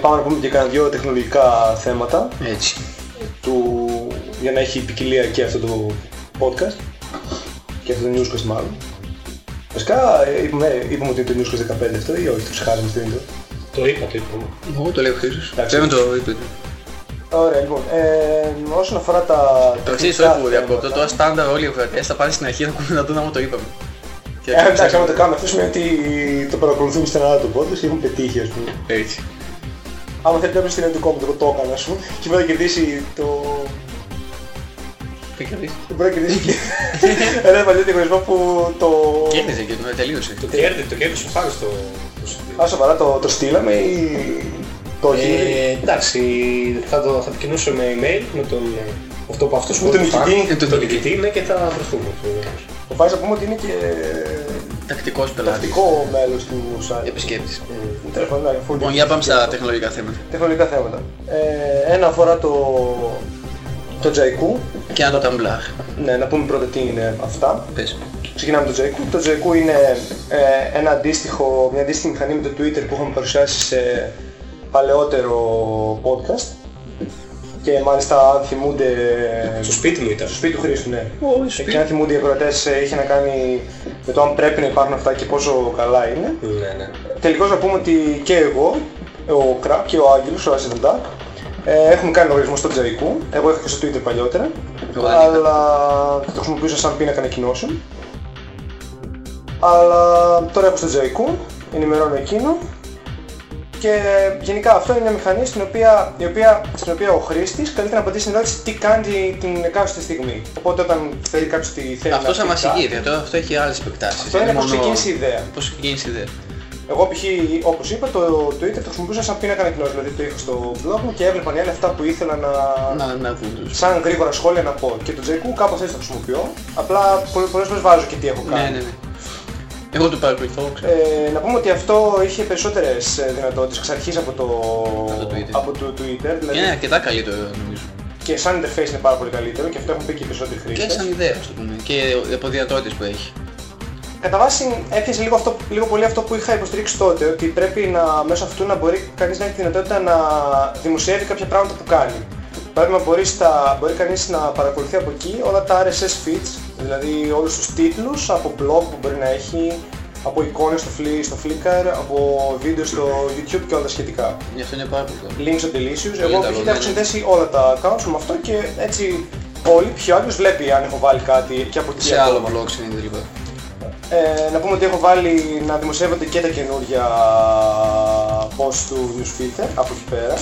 Πάμε να πούμε και κάνα δυο τεχνολογικά θέματα Έτσι. του, για να έχει ποικιλία και αυτό το podcast και αυτό το Newscast μάλλον. Βασικά ε, είπαμε, είπαμε ότι είναι το Newscast 15 αυτό ή όχι, το ξεχάσαμε στο intro. Το είπα, το είπα. Εγώ το λέω Χρήστος. Εντάξει. Δεν το είπε. Ωραία, λοιπόν, ε, όσον αφορά τα Το ξέρεις τεχνικά όχι που διακόπτω. θέματα- Τώρα στάνταρ όλοι οι ακροατές θα πάνε στην αρχή να ακούνε να δουν άμα το είπαμε. Και Ε, εντάξει, άμα το κάνουμε αυτό σημαίνει ότι το παρακολουθούν στενά το podcast και έχουν πετύχει, ας πούμε. Έτσι. Άμα θέλει κάποιος στην εντικό μου, το εγώ το έκανα, ας πούμε, και μπορεί να κερδίσει το... Τι κερδίσεις; μπορεί να κερδίσει και ένα παλιό διαγωνισμό που το... Κέρδισε και το τελείωσε. Το κέρδη, το κέρδισε ο Χάρης το... το CD. Α, σοβαρά, το, το στείλαμε ή το έχει Ε, εντάξει, θα το, θα το κοινούσω με email με τον... Αυτό που αυτός Με που τον το νικητή. φάνε, Με τον τον νικητή. νικητή είναι και θα βρεθούμε. Το πάει να πούμε ότι είναι και Τακτικός πελάτης. τακτικό μέλος του site. Επισκέπτης. Τέλος πάντων, ναι, αφού Λοιπόν, για πάμε στα τεχνολογικά θέματα. τεχνολογικά θέματα. Ε, ένα αφορά το, το Jaiku. Και αν το Tumblr. Ναι, να πούμε πρώτα τι είναι αυτά. Πες. Ξεκινάμε με το Jaiku. Το Jaiku είναι ε, ένα αντίστοιχο, μια αντίστοιχη μηχανή με το Twitter που είχαμε παρουσιάσει σε παλαιότερο podcast. Και μάλιστα αν θυμούνται Στο σπίτι μου ήταν. στο σπίτι του Χρήστου, ναι. Ω, Και αν θυμούνται οι ακροατές ε, είχε να κάνει με το αν πρέπει να υπάρχουν αυτά και πόσο καλά είναι. Ναι, ναι. Τελικώς να πούμε ότι και εγώ, ο Κραπ και ο Άγγελος, ο Acid Dark, ε, έχουμε κάνει λογαριασμό στο Jaiku. Εγώ είχα και στο Twitter παλιότερα. Εγώ δεν είχα. αλλά το χρησιμοποιούσα σαν πίνακα ανακοινώσεων. Αλλά τώρα έχω στο Jaiku, ενημερώνω εκείνο. Και γενικά αυτό είναι μια μηχανή στην οποία, η οποία, στην οποία ο χρήστης καλείται να απαντήσει στην ερώτηση τι κάνει την εκάστοτε στιγμή. Οπότε όταν θέλει κάποιος τι θέλει Αυτό σαν να πει κάτι, βασική ιδέα. Τώρα αυτό έχει άλλες επεκτάσεις. Αυτό είναι μόνο- πώς ξεκίνησε η ιδέα. Πώς ξεκίνησε η ιδέα. Εγώ π.χ. όπως είπα το Twitter το χρησιμοποιούσα σαν πίνακα ανακοινώσεων. Δηλαδή το είχα στο blog μου και έβλεπαν οι άλλοι αυτά που ήθελα να... Να, να δουν τους. σαν γρήγορα σχόλια να πω. Και το Jaiku κάπως έτσι το χρησιμοποιώ. Απλά πολλές πολλές φορές βάζω και τι έχω κάνει. Ναι, ναι, ναι. Εγώ το παρακολουθώ, ξέρω. Ε, να πούμε ότι αυτό είχε περισσότερες ε, δυνατότητες εξ αρχής από το, Από το Twitter. από το Twitter δηλαδή, Είναι αρκετά καλύτερο νομίζω. και σαν interface είναι πάρα πολύ καλύτερο και αυτό έχουν πει και οι περισσότεροι Και χρήστες. σαν ιδέα, ας το πούμε. Και από δυνατότητες που έχει. Κατά βάση έπιασε λίγο, αυτό, λίγο πολύ αυτό που είχα υποστηρίξει τότε, ότι πρέπει να, μέσω αυτού να μπορεί κανείς να έχει τη δυνατότητα να δημοσιεύει κάποια πράγματα που κάνει. Παράδειγμα μπορεί, στα, μπορεί κανείς να παρακολουθεί από εκεί όλα τα RSS feeds, δηλαδή όλους τους τίτλους από blog που μπορεί να έχει, από εικόνες στο, Fli- στο Flickr, από βίντεο στο YouTube και όλα τα σχετικά. Γι' αυτό είναι πάρα πολύ καλό. Links στο Delicious, Πολύ εγώ καλό, π.χ. ναι, έχω ναι. συνδέσει όλα τα accounts μου με αυτό και έτσι όλοι, πιο άλλος βλέπει αν έχω βάλει κάτι και από εκεί Σε άλλο ακόμα. blog συνήθως λοιπόν. Ε, να πούμε ότι έχω βάλει να δημοσιεύονται και τα καινούργια post του newsfilter από εκεί πέρα.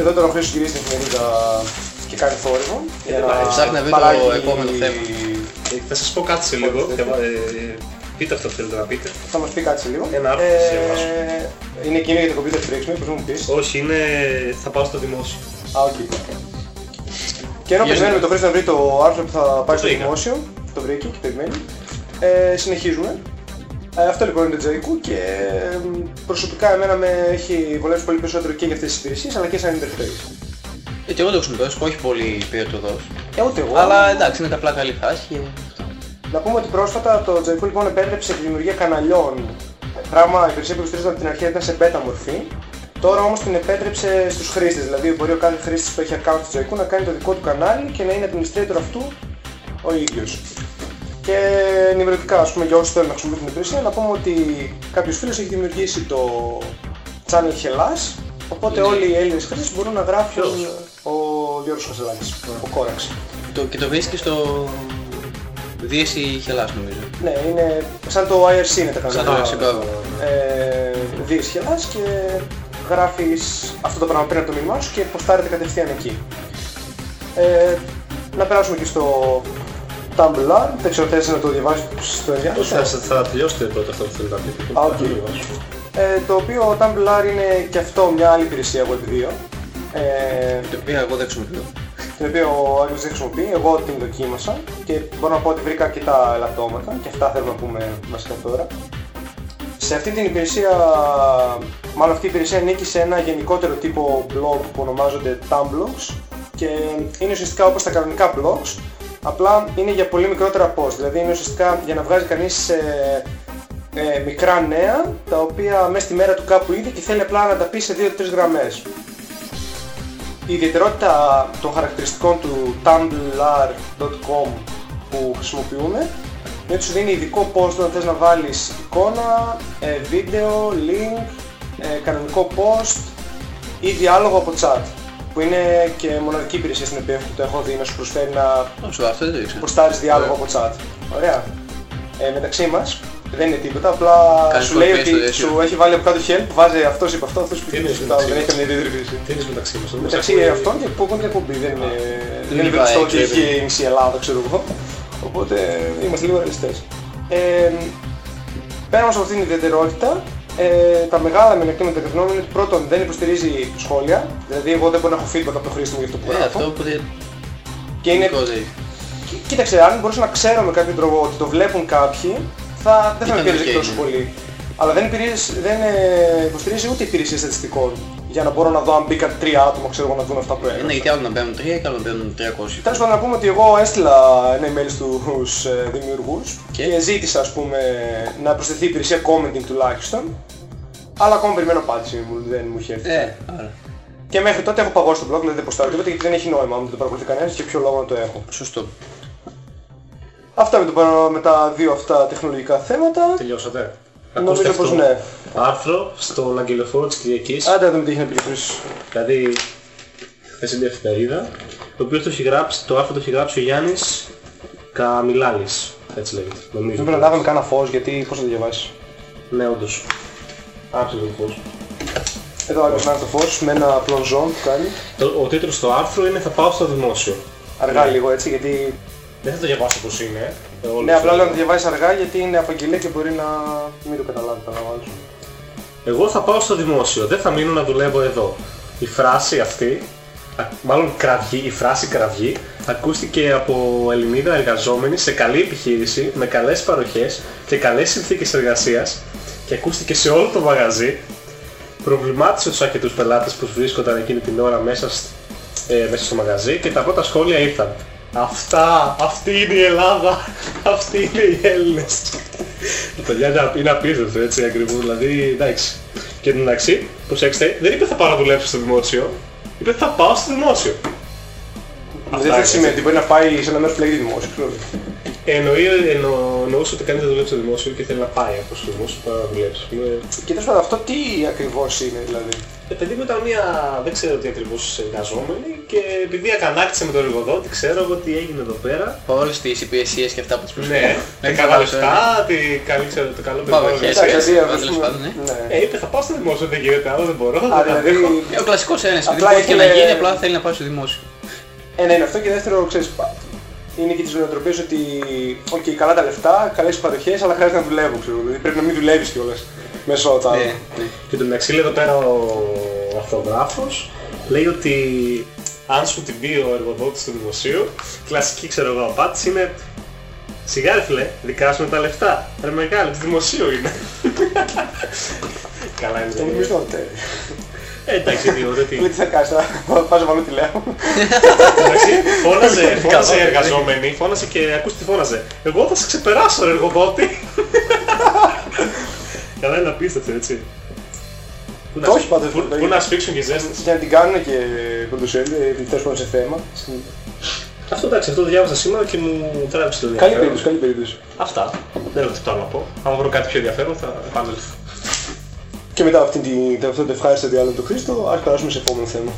Εδώ τώρα ο Χρήστος γυρίζει στην εφημερίδα και κάνει θόρυβο. για πάει, ψάχνει να βρει το παράγει- επόμενο θέμα. Ε, Θα σας πω κάτι σε λίγο. Όχι, δεν Ε, Πείτε αυτό που θέλετε να πείτε. Θα μας πει κάτι σε λίγο. Ένα άρθρο θα διαβάσω. είναι εκείνο για το computer freaks, μήπως μου πεις. Όχι, είναι... θα πάω στο δημόσιο. Α, οκ. Και ενώ Γύρω. περιμένουμε το Χρήστο να βρει το άρθρο που θα πάει στο βρήκα. δημόσιο, το βρήκε και περιμένει, ε, συνεχίζουμε. Ε, αυτό λοιπόν είναι το Jaiku και ε, προσωπικά εμένα με έχει βολέψει πολύ περισσότερο και για αυτές τις υπηρεσίες αλλά και σαν interface. Ε, και εγώ το χρησιμοποιώ, όχι πολύ πυρετοδός. Ε, ούτε εγώ. Αλλά εντάξει, είναι απλά καλή φάση και... Να πούμε ότι πρόσφατα το Jaiku λοιπόν επέτρεψε τη δημιουργία καναλιών. Πράγμα η υπηρεσία που υποστηρίζονταν από την αρχή ήταν σε beta μορφή. Τώρα όμως την επέτρεψε στους χρήστες. Δηλαδή μπορεί ο κάθε χρήστης που έχει account στο Jaiku να κάνει το δικό του κανάλι και να είναι administrator αυτού ο ίδιος. Και ενημερωτικά, ας πούμε, για όσους θέλουν να χρησιμοποιήσουν την υπηρεσία, να πούμε ότι κάποιος φίλος έχει δημιουργήσει το channel Hellas, οπότε Είναι- όλοι οι Έλληνες χρήστες μπορούν να γράφουν Ποιος; ο Γιώργος Χασελάκης, ο Κόραξ. Το, και το βρίσκεις στο... δίεση Hellas νομίζω. Ναι, είναι σαν το IRC είναι τα Σαν κανάλια. το Jaiku. ε, δίεση Hellas και γράφεις αυτό το πράγμα πριν από το μήνυμά σου και ποστάρετε κατευθείαν εκεί. Ε, να περάσουμε και στο Tumblr, δεν ξέρω θες να το διαβάσεις στο Όχι, ενδιαφέρον. θα, θα τελειώσετε πρώτα αυτό που θέλετε να πείτε. Α, οκ. Ε, το οποίο Tumblr είναι και αυτό μια άλλη υπηρεσία Web2. Ε, Το οποίο εγώ δεν χρησιμοποιώ. την οποία ο Άγγελος δεν χρησιμοποιεί, εγώ την δοκίμασα και μπορώ να πω ότι βρήκα αρκετά ελαττώματα και αυτά θέλω να πούμε βασικά τώρα. Σε αυτή την υπηρεσία, μάλλον αυτή η υπηρεσία ανήκει σε ένα γενικότερο τύπο blog που ονομάζονται Tumblogs και είναι ουσιαστικά όπως τα κανονικά blogs, απλά είναι για πολύ μικρότερα post, δηλαδή είναι ουσιαστικά για να βγάζει κανείς ε, ε, μικρά νέα, τα οποία μέσα στη μέρα του κάπου είδε και θέλει απλά να τα πει σε 2-3 γραμμές. Η ιδιαιτερότητα των χαρακτηριστικών του tumblr.com που χρησιμοποιούμε είναι ότι σου δίνει ειδικό post όταν θες να βάλεις εικόνα, ε, βίντεο, link, ε, κανονικό post ή διάλογο από chat που είναι και μοναδική υπηρεσία στην οποία που το έχω δει να σου προσφέρει να Όσο αυτό δεν το ήξερα. ποστάρεις διάλογο από chat. Ωραία. Ε, μεταξύ μας δεν είναι τίποτα, απλά Κάνεις σου λέει copy ότι στο τέτοιο. σου έχει βάλει από κάτω help, βάζει αυτός είπε αυτό, αυτός είπε Τι είναι αυτό, μεταξύ δεν έχει μας; καμία ιδιαίτερη χρήση. Τι είναι μεταξύ μας. νομίζω Μεταξύ έχουμε- αυτών και που έχουν εκπομπή, δεν είναι, δεν είναι υπάρχει γνωστό ότι εκπομπή. έχει μισή Ελλάδα, ξέρω εγώ. Οπότε είμαστε λίγο ρεαλιστές. Ε, πέρα όμως από αυτήν την ιδιαιτερότητα, ε, τα μεγάλα μειονεκτήματα του είναι ότι πρώτον δεν υποστηρίζει σχόλια, δηλαδή εγώ δεν μπορώ να έχω feedback από το χρήστη μου για αυτό που Ε, γράφω. αυτό που δεν... Και είναι, δικό δεν- Κοί- κοίταξε, αν μπορούσα να ξέρω με κάποιο τρόπο ότι το βλέπουν κάποιοι, θα, δεν θα με Ήταν πειράζει οκ, τόσο ναι. πολύ. Αλλά δεν, υπηρεσ- δεν ε, υποστηρίζει ούτε υπηρεσία στατιστικών για να μπορώ να δω αν μπήκαν τρία άτομα ξέρω, εγώ, να δουν αυτά που Είναι έγραψα. γιατί άλλο να μπαίνουν 3 και άλλο να μπαίνουν 300. Τέλος πάντων να πούμε ότι εγώ έστειλα ένα email στους ε, δημιουργούς Και; και ζήτησα ας πούμε να προσθεθεί η υπηρεσία commenting τουλάχιστον αλλά ακόμα περιμένω απάντηση μου, δεν μου είχε έρθει. Ε, άρα. Και μέχρι τότε έχω παγώσει το blog, δηλαδή δεν ποστάρω τίποτα γιατί δεν έχει νόημα αν δεν το παρακολουθεί κανένας και ποιο λόγο να το έχω. Σωστό. Αυτά με, το, παρα- με τα δύο αυτά τεχνολογικά θέματα. Τελειώσατε. Νομίζω Ακούστε πως αυτό. ναι. Άρθρο στον Αγγελοφόρο της Κυριακής. Άντε να δούμε τι έχει να πει για αυτούς. Δηλαδή, χθες είναι μια εφημερίδα, το οποίο το, έχει γράψει, το άρθρο το έχει γράψει ο Γιάννης Καμιλάλης. Έτσι λέγεται. Νομίζω. Δεν πρέπει να λάβουμε κανένα φως γιατί πώς θα το διαβάσεις. Ναι, όντως. Άψε το φως. Εδώ άκουσα να το φως με ένα πλονζόν που κάνει. Το, ο τίτλος του άρθρου είναι «Θα πάω στο δημόσιο». Αργά Ναι. λίγο έτσι γιατί... Δεν θα το διαβάσω πώς είναι. Ε, όλο Ναι, το- απλά λέω να το διαβάσεις αργά γιατί είναι απαγγελία και μπορεί να μην το καταλάβει παραπάνω. Εγώ θα πάω στο δημόσιο, δεν θα μείνω να δουλεύω εδώ. Η φράση αυτή, α- μάλλον κραυγή, η φράση κραυγή, ακούστηκε από Ελληνίδα εργαζόμενη σε καλή επιχείρηση, με καλές παροχές και καλές συνθήκες εργασίας και ακούστηκε σε όλο το μαγαζί. Προβλημάτισε τους αρκετούς πελάτες που βρίσκονταν εκείνη την ώρα μέσα, σ- ε, μέσα στο μαγαζί και τα πρώτα σχόλια ήρθαν. Αυτά, αυτή είναι η Ελλάδα, αυτοί είναι οι Έλληνες. Τα παιδιά είναι- είναι απίστευτο έτσι ακριβώς, δηλαδή εντάξει. Και εν εντάξει, προσέξτε, δεν είπε θα πάω να δουλέψω στο δημόσιο, είπε θα πάω στο δημόσιο. Δεν είναι, θα έτσι. σημαίνει ότι μπορεί να πάει σε ένα μέρος που λέγεται δημόσιο. ξέρω. Εννοεί, εννο, εννοούσε ότι κανείς δεν δουλεύει στο δημόσιο και θέλει να πάει από στο δημόσιο para να δουλέψει. Είμαι, Και τέλος πάντων αυτό τι ακριβώς είναι δηλαδή; Ε, παιδί μου ήταν μια, δεν ξέρω τι ακριβώς εργαζόμενη και επειδή ακανάκτησε με τον εργοδότη, ξέρω εγώ τι έγινε εδώ πέρα. Όλες τις υπηρεσίες και αυτά που τις Ναι, προσφέρουν. τα καλά λεφτά, τη καλή, ξέρω, το καλό Πάμε, περιβάλλον χέρι. εργασίας. Εντάξει, δηλαδή, ας τέλος πούμε, πάντων, ναι. ναι. Ε, είπε θα πάω στο δημόσιο, δεν γίνεται άλλο, δεν μπορώ. Α, δεν δηλαδή, αντέχω. Ε, Ο κλασικός ένας, επειδή Απλά μπορεί και να ήθελε- γίνει, απλά θέλει να πάει στο δημόσιο. ένα είναι αυτό και δεύτερο, ξέρεις, πα- είναι και τις νοοτροπίες ότι οκ, καλά τα λεφτά, καλές παροχές, αλλά χρειάζεται να δουλεύω, ξέρω. Δηλαδή πρέπει να μην δουλεύεις κιόλας μέσα όταν... Ναι, ναι. Και το μεταξύ λέει εδώ πέρα ο αρθρογράφος λέει ότι αν σου την πει ο εργοδότης του δημοσίου, κλασική ξέρω εγώ απάντηση είναι Σιγά ρε φίλε, δικά σου είναι τα λεφτά. Ρε μεγάλε, το δημοσίου είναι. *laughs* Καλά Αυτό είναι. νομίζω ότι... Ε, εντάξει, τι, ωραία, τι. Λέει τι θα κάνεις τώρα, πας να βάλω τηλέφωνο. Εντάξει, φώναζε, φώναζε Καλά, η εργαζόμενη, φώναζε και ακούστε τι φώναζε. Εγώ θα σε ξεπεράσω ρε εργοδότη. *laughs* Καλά είναι απίστευτο έτσι. Πού να Το σφί- όχι πάντως, πού- το- Πού να σφίξουν και ζέστες. Για να την κάνουν και πρωτοσέλιδο, τέλος πάντων σε θέμα. Αυτό εντάξει, αυτό το διάβασα σήμερα και μου τράβηξε το Καλή ενδιαφέρον. περίπτωση, καλή περίπτωση. Αυτά. Δεν έχω τίποτα άλλο να πω. Αν βρω κάτι πιο ενδιαφέρον θα επανέλθω. Και μετά από αυτήν την- αυτό το ευχάριστο διάλογο του Χρήστο, ας περάσουμε σε επόμενο θέμα.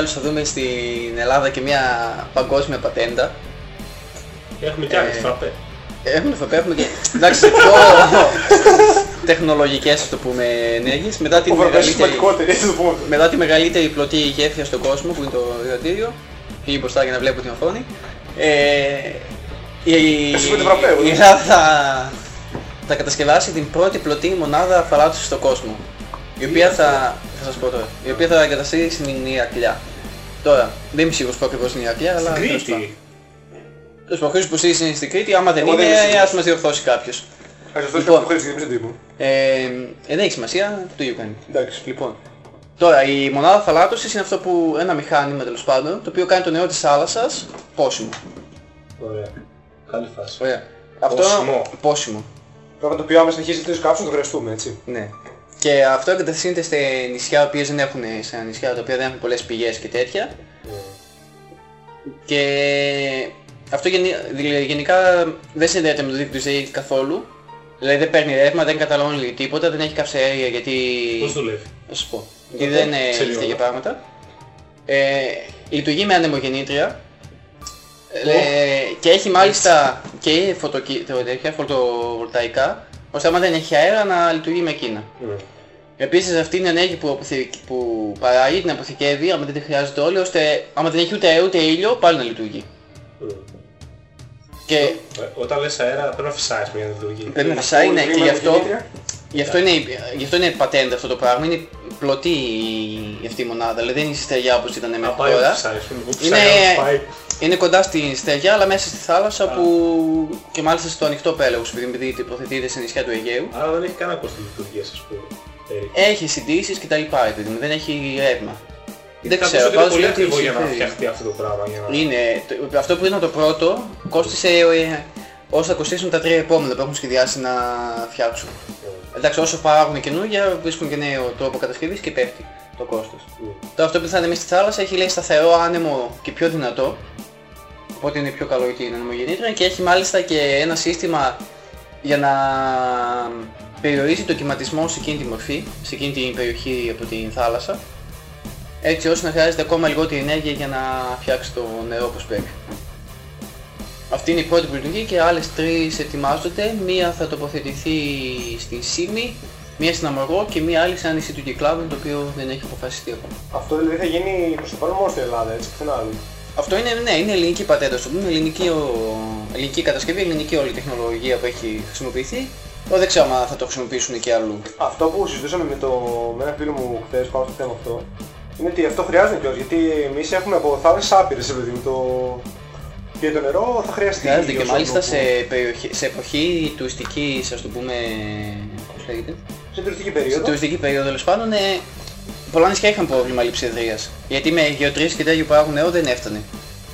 Επιτέλους θα δούμε στην Ελλάδα και μια παγκόσμια πατέντα. Έχουμε και άλλες Ε, φραπέ. Έχουμε φαπέ, έχουμε και... Εντάξει, πιο *laughs* τεχνολογικές, ας το πούμε, ενέργειες. Μετά τη Ο Βραβεύς μεγαλύτερη, σημαντικότερη, έτσι το πούμε. μετά τη μεγαλύτερη πλωτή γέφυρα στον κόσμο, που είναι το ιδιωτήριο. Πήγε μπροστά για να βλέπω την οθόνη. Ε, η, Εσύ με το Βραβείο, η ε. Ελλάδα θα, θα κατασκευάσει την πρώτη πλωτή μονάδα αφαλάτωσης στον κόσμο. Η οποία θα, θα σας πω τώρα, η οποία θα εγκαταστεί στην Ηρακλιά. Τώρα, δεν είμαι σίγουρος που ακριβώς είναι η Ηρακλιά, αλλά... τέλος πάντων. Κρήτη. Τέλος πάντων, ο Χρήστος Πουσής είναι στην Κρήτη, άμα δεν Εγώ δεν είναι, είμαι σίγουρος. ας μας διορθώσει κάποιος. Ας αυτό Λοιπόν. το χρήση γιατί δεν τύπου. Ε, ε, δεν έχει σημασία, το ίδιο κάνει. Εντάξει. Λοιπόν, τώρα η μονάδα θαλάτωσης είναι αυτό που ένα μηχάνημα τέλος πάντων, το οποίο κάνει το νερό της θάλασσας πόσιμο. Ωραία. Καλή φάση. Ωραία. Αυτό Πόσιμο. πόσιμο. Τώρα το οποίο άμα συνεχίσει τέτοιες κάψουν το χρειαστούμε, έτσι. Ναι. Και αυτό εγκαταστήνεται σε νησιά οποίες δεν έχουν, σε νησιά τα οποία δεν έχουν πολλές πηγές και τέτοια. Και αυτό γενι- δηλαδή, γενικά δεν συνδέεται με το δίκτυο ΖΕΗ καθόλου. Δηλαδή δεν παίρνει ρεύμα, δεν καταναλώνει τίποτα, δεν έχει καυσαέρια γιατί... Πώς δουλεύει. Θα σου πω. Γιατί δεν είναι ξέρει τέτοια όλα. πράγματα. Ε, λειτουργεί με ανεμογεννήτρια. Ε, και έχει μάλιστα και φωτοκι... το- τέτοια, φωτοβολταϊκά, ώστε άμα δεν έχει αέρα να λειτουργεί με εκείνα. Ναι. Επίσης αυτή είναι ενέργεια που, αποθη... που παράγει, την αποθηκεύει, άμα δεν τη χρειάζεται όλη, ώστε άμα δεν έχει ούτε αέρα ούτε ήλιο, πάλι να λειτουργεί. Μμ. Και Ε, Όταν λες αέρα πρέπει να φυσάεις μια λειτουργία. πρέπει να φυσάει, ναι, και Πολύ γι' αυτό, γεννήτρια. γι αυτό, είναι, γι' αυτό είναι πατέντα αυτό το πράγμα, είναι πλωτή η- αυτή η μονάδα, δηλαδή δεν είναι στη στεριά όπως ήταν Να μέχρι πάει τώρα. να φυσάεις. Που Είναι, φυσάει, να πάει. Είναι κοντά στη στεριά αλλά μέσα στη θάλασσα που και μάλιστα στο ανοιχτό πέλαγος επειδή τοποθετείται σε νησιά του Αιγαίου. Άρα δεν έχει κανένα κόστος λειτουργίας ας πούμε. περίπου. Έχει συντήσεις και τα λοιπά, επειδή μου, δεν έχει ρεύμα. Δεν Κάπως ξέρω, ότι είναι πάντως πολύ λέει ότι ακριβό για να συμφέρει. φτιαχτεί αυτό το πράγμα. Για να... Είναι, το- αυτό που ήταν το πρώτο κόστισε ε, όσα κοστίσουν τα τρία επόμενα που έχουν σχεδιάσει να φτιάξουν. Εντάξει, όσο παράγουν καινούργια βρίσκουν και νέο τρόπο κατασκευής και πέφτει το κόστος. Μμ. Τώρα αυτό που θα είναι μέσα στη θάλασσα έχει λέει σταθερό, άνεμο και πιο δυνατό. Οπότε είναι πιο καλό για την ανεμογεννήτρια και έχει μάλιστα και ένα σύστημα για να περιορίσει το κυματισμό σε εκείνη τη μορφή, σε εκείνη την περιοχή από την θάλασσα. Έτσι ώστε να χρειάζεται ακόμα λιγότερη ενέργεια για να φτιάξει το νερό όπως πρέπει. Αυτή είναι η πρώτη που λειτουργεί και άλλες τρεις ετοιμάζονται. Μία θα τοποθετηθεί στην Σύμη, μία στην Αμοργό και μία άλλη σε ένα νησί του Κυκλάδου το οποίο δεν έχει αποφασιστεί ακόμα. Αυτό δηλαδή θα γίνει προς το παρόν μόνο στην Ελλάδα, έτσι, πουθενά άλλο. Αυτό είναι, ναι, είναι ελληνική πατέντα, στο πούμε, ελληνική, ο, ελληνική κατασκευή, ελληνική όλη η τεχνολογία που έχει χρησιμοποιηθεί. Εγώ δεν ξέρω αν θα το χρησιμοποιήσουν και αλλού. Αυτό που συζητούσαμε με, το, με ένα φίλο μου χθες πάνω στο θέμα αυτό, είναι ότι αυτό χρειάζεται κιόλας, γιατί εμείς έχουμε από θάλασσες άπειρες, ρε παιδί μου, το... Και το νερό θα χρειαστεί. Χρειάζεται και όσο μάλιστα το- σε, περιοχή, σε εποχή τουριστικής, ας το πούμε, πώς λέγεται, σε τουριστική σε περίοδο. τουριστική περίοδο τέλος πάντων, ε, πολλά νησιά είχαν πρόβλημα λειψιδρίας. Γιατί με γεωτρήσεις και τέτοιο που παράγουν νερό δεν έφτανε.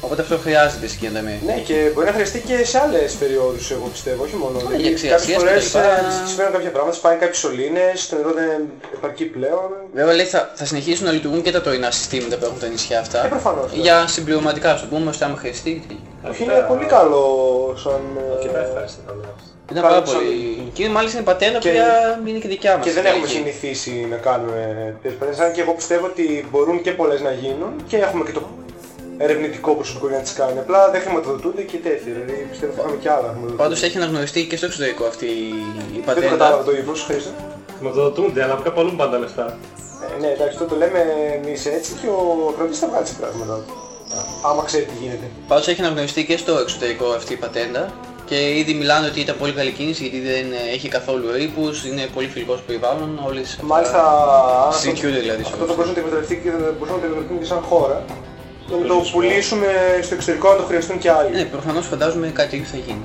Οπότε αυτό χρειάζεται σε εκείνα τα μέρη. Ναι, και μπορεί να χρειαστεί και σε άλλες περιόδους, εγώ πιστεύω, όχι μόνο. για Δηλαδή, ξηρασίες κάποιες και φορές τα λοιπά. ε, τις φέρνουν κάποια πράγματα, σπάνε κάποιες σωλήνες, το νερό δεν επαρκεί πλέον. Βέβαια λέει θα, θα συνεχίσουν να λειτουργούν και τα τωρινά συστήματα που έχουν τα νησιά αυτά. Ε, προφανώς, ναι. Για συμπληρωματικά, ας το πούμε, ώστε άμα χρειαστεί. Όχι, είναι πολύ καλό σαν... ε, Και τα ευχάριστα τα νέα. Ήταν Καλά, πάρα σαν- πολύ. Και είναι μάλιστα είναι πατέντα Και- που είναι και δικιά μας. Και δεν στην έχουμε Αμερική. συνηθίσει να κάνουμε τέτοιες πατέντες, αν και εγώ πιστεύω ότι μπορούν και πολλές να γίνουν και έχουμε και το ερευνητικό προσωπικό για να τις κάνουμε. Απλά δεν χρηματοδοτούνται και τέτοια, δηλαδή πιστεύω ότι θα είχαμε και άλλα. χρηματοδοτούνται. Πάντως έχει αναγνωριστεί και στο εξωτερικό αυτή η Δεν το πατέντα. κατάλαβα το ύφος, Χρήστο. Χρηματοδοτούνται, αλλά από κάπου αλλού πάντα λεφτά. Ε, ναι, εντάξει, το, το λέμε εμείς έτσι και ο ακροατής θα βγάλει σε πράγματα. Άμα ξέρει τι γίνεται. Πάντως έχει αναγνωριστεί και στο εξωτερικό αυτή η πατέντα. Και ήδη μιλάνε ότι ήταν πολύ καλή κίνηση γιατί δεν έχει καθόλου ρήπους, είναι πολύ φιλικός στο περιβάλλον, όλες αυτά Μάλιστα, αν αυτό- συζητιούνται δηλαδή. σε αυτό όλους. το μπορούμε να το εκμεταλλευτεί και μπορούμε να το εκμεταλλευτούμε και σαν χώρα. Και να το πουλήσουμε στο εξωτερικό να το χρειαστούν και άλλοι. Ναι, προφανώς φαντάζομαι κάτι τέτοιο θα γίνει.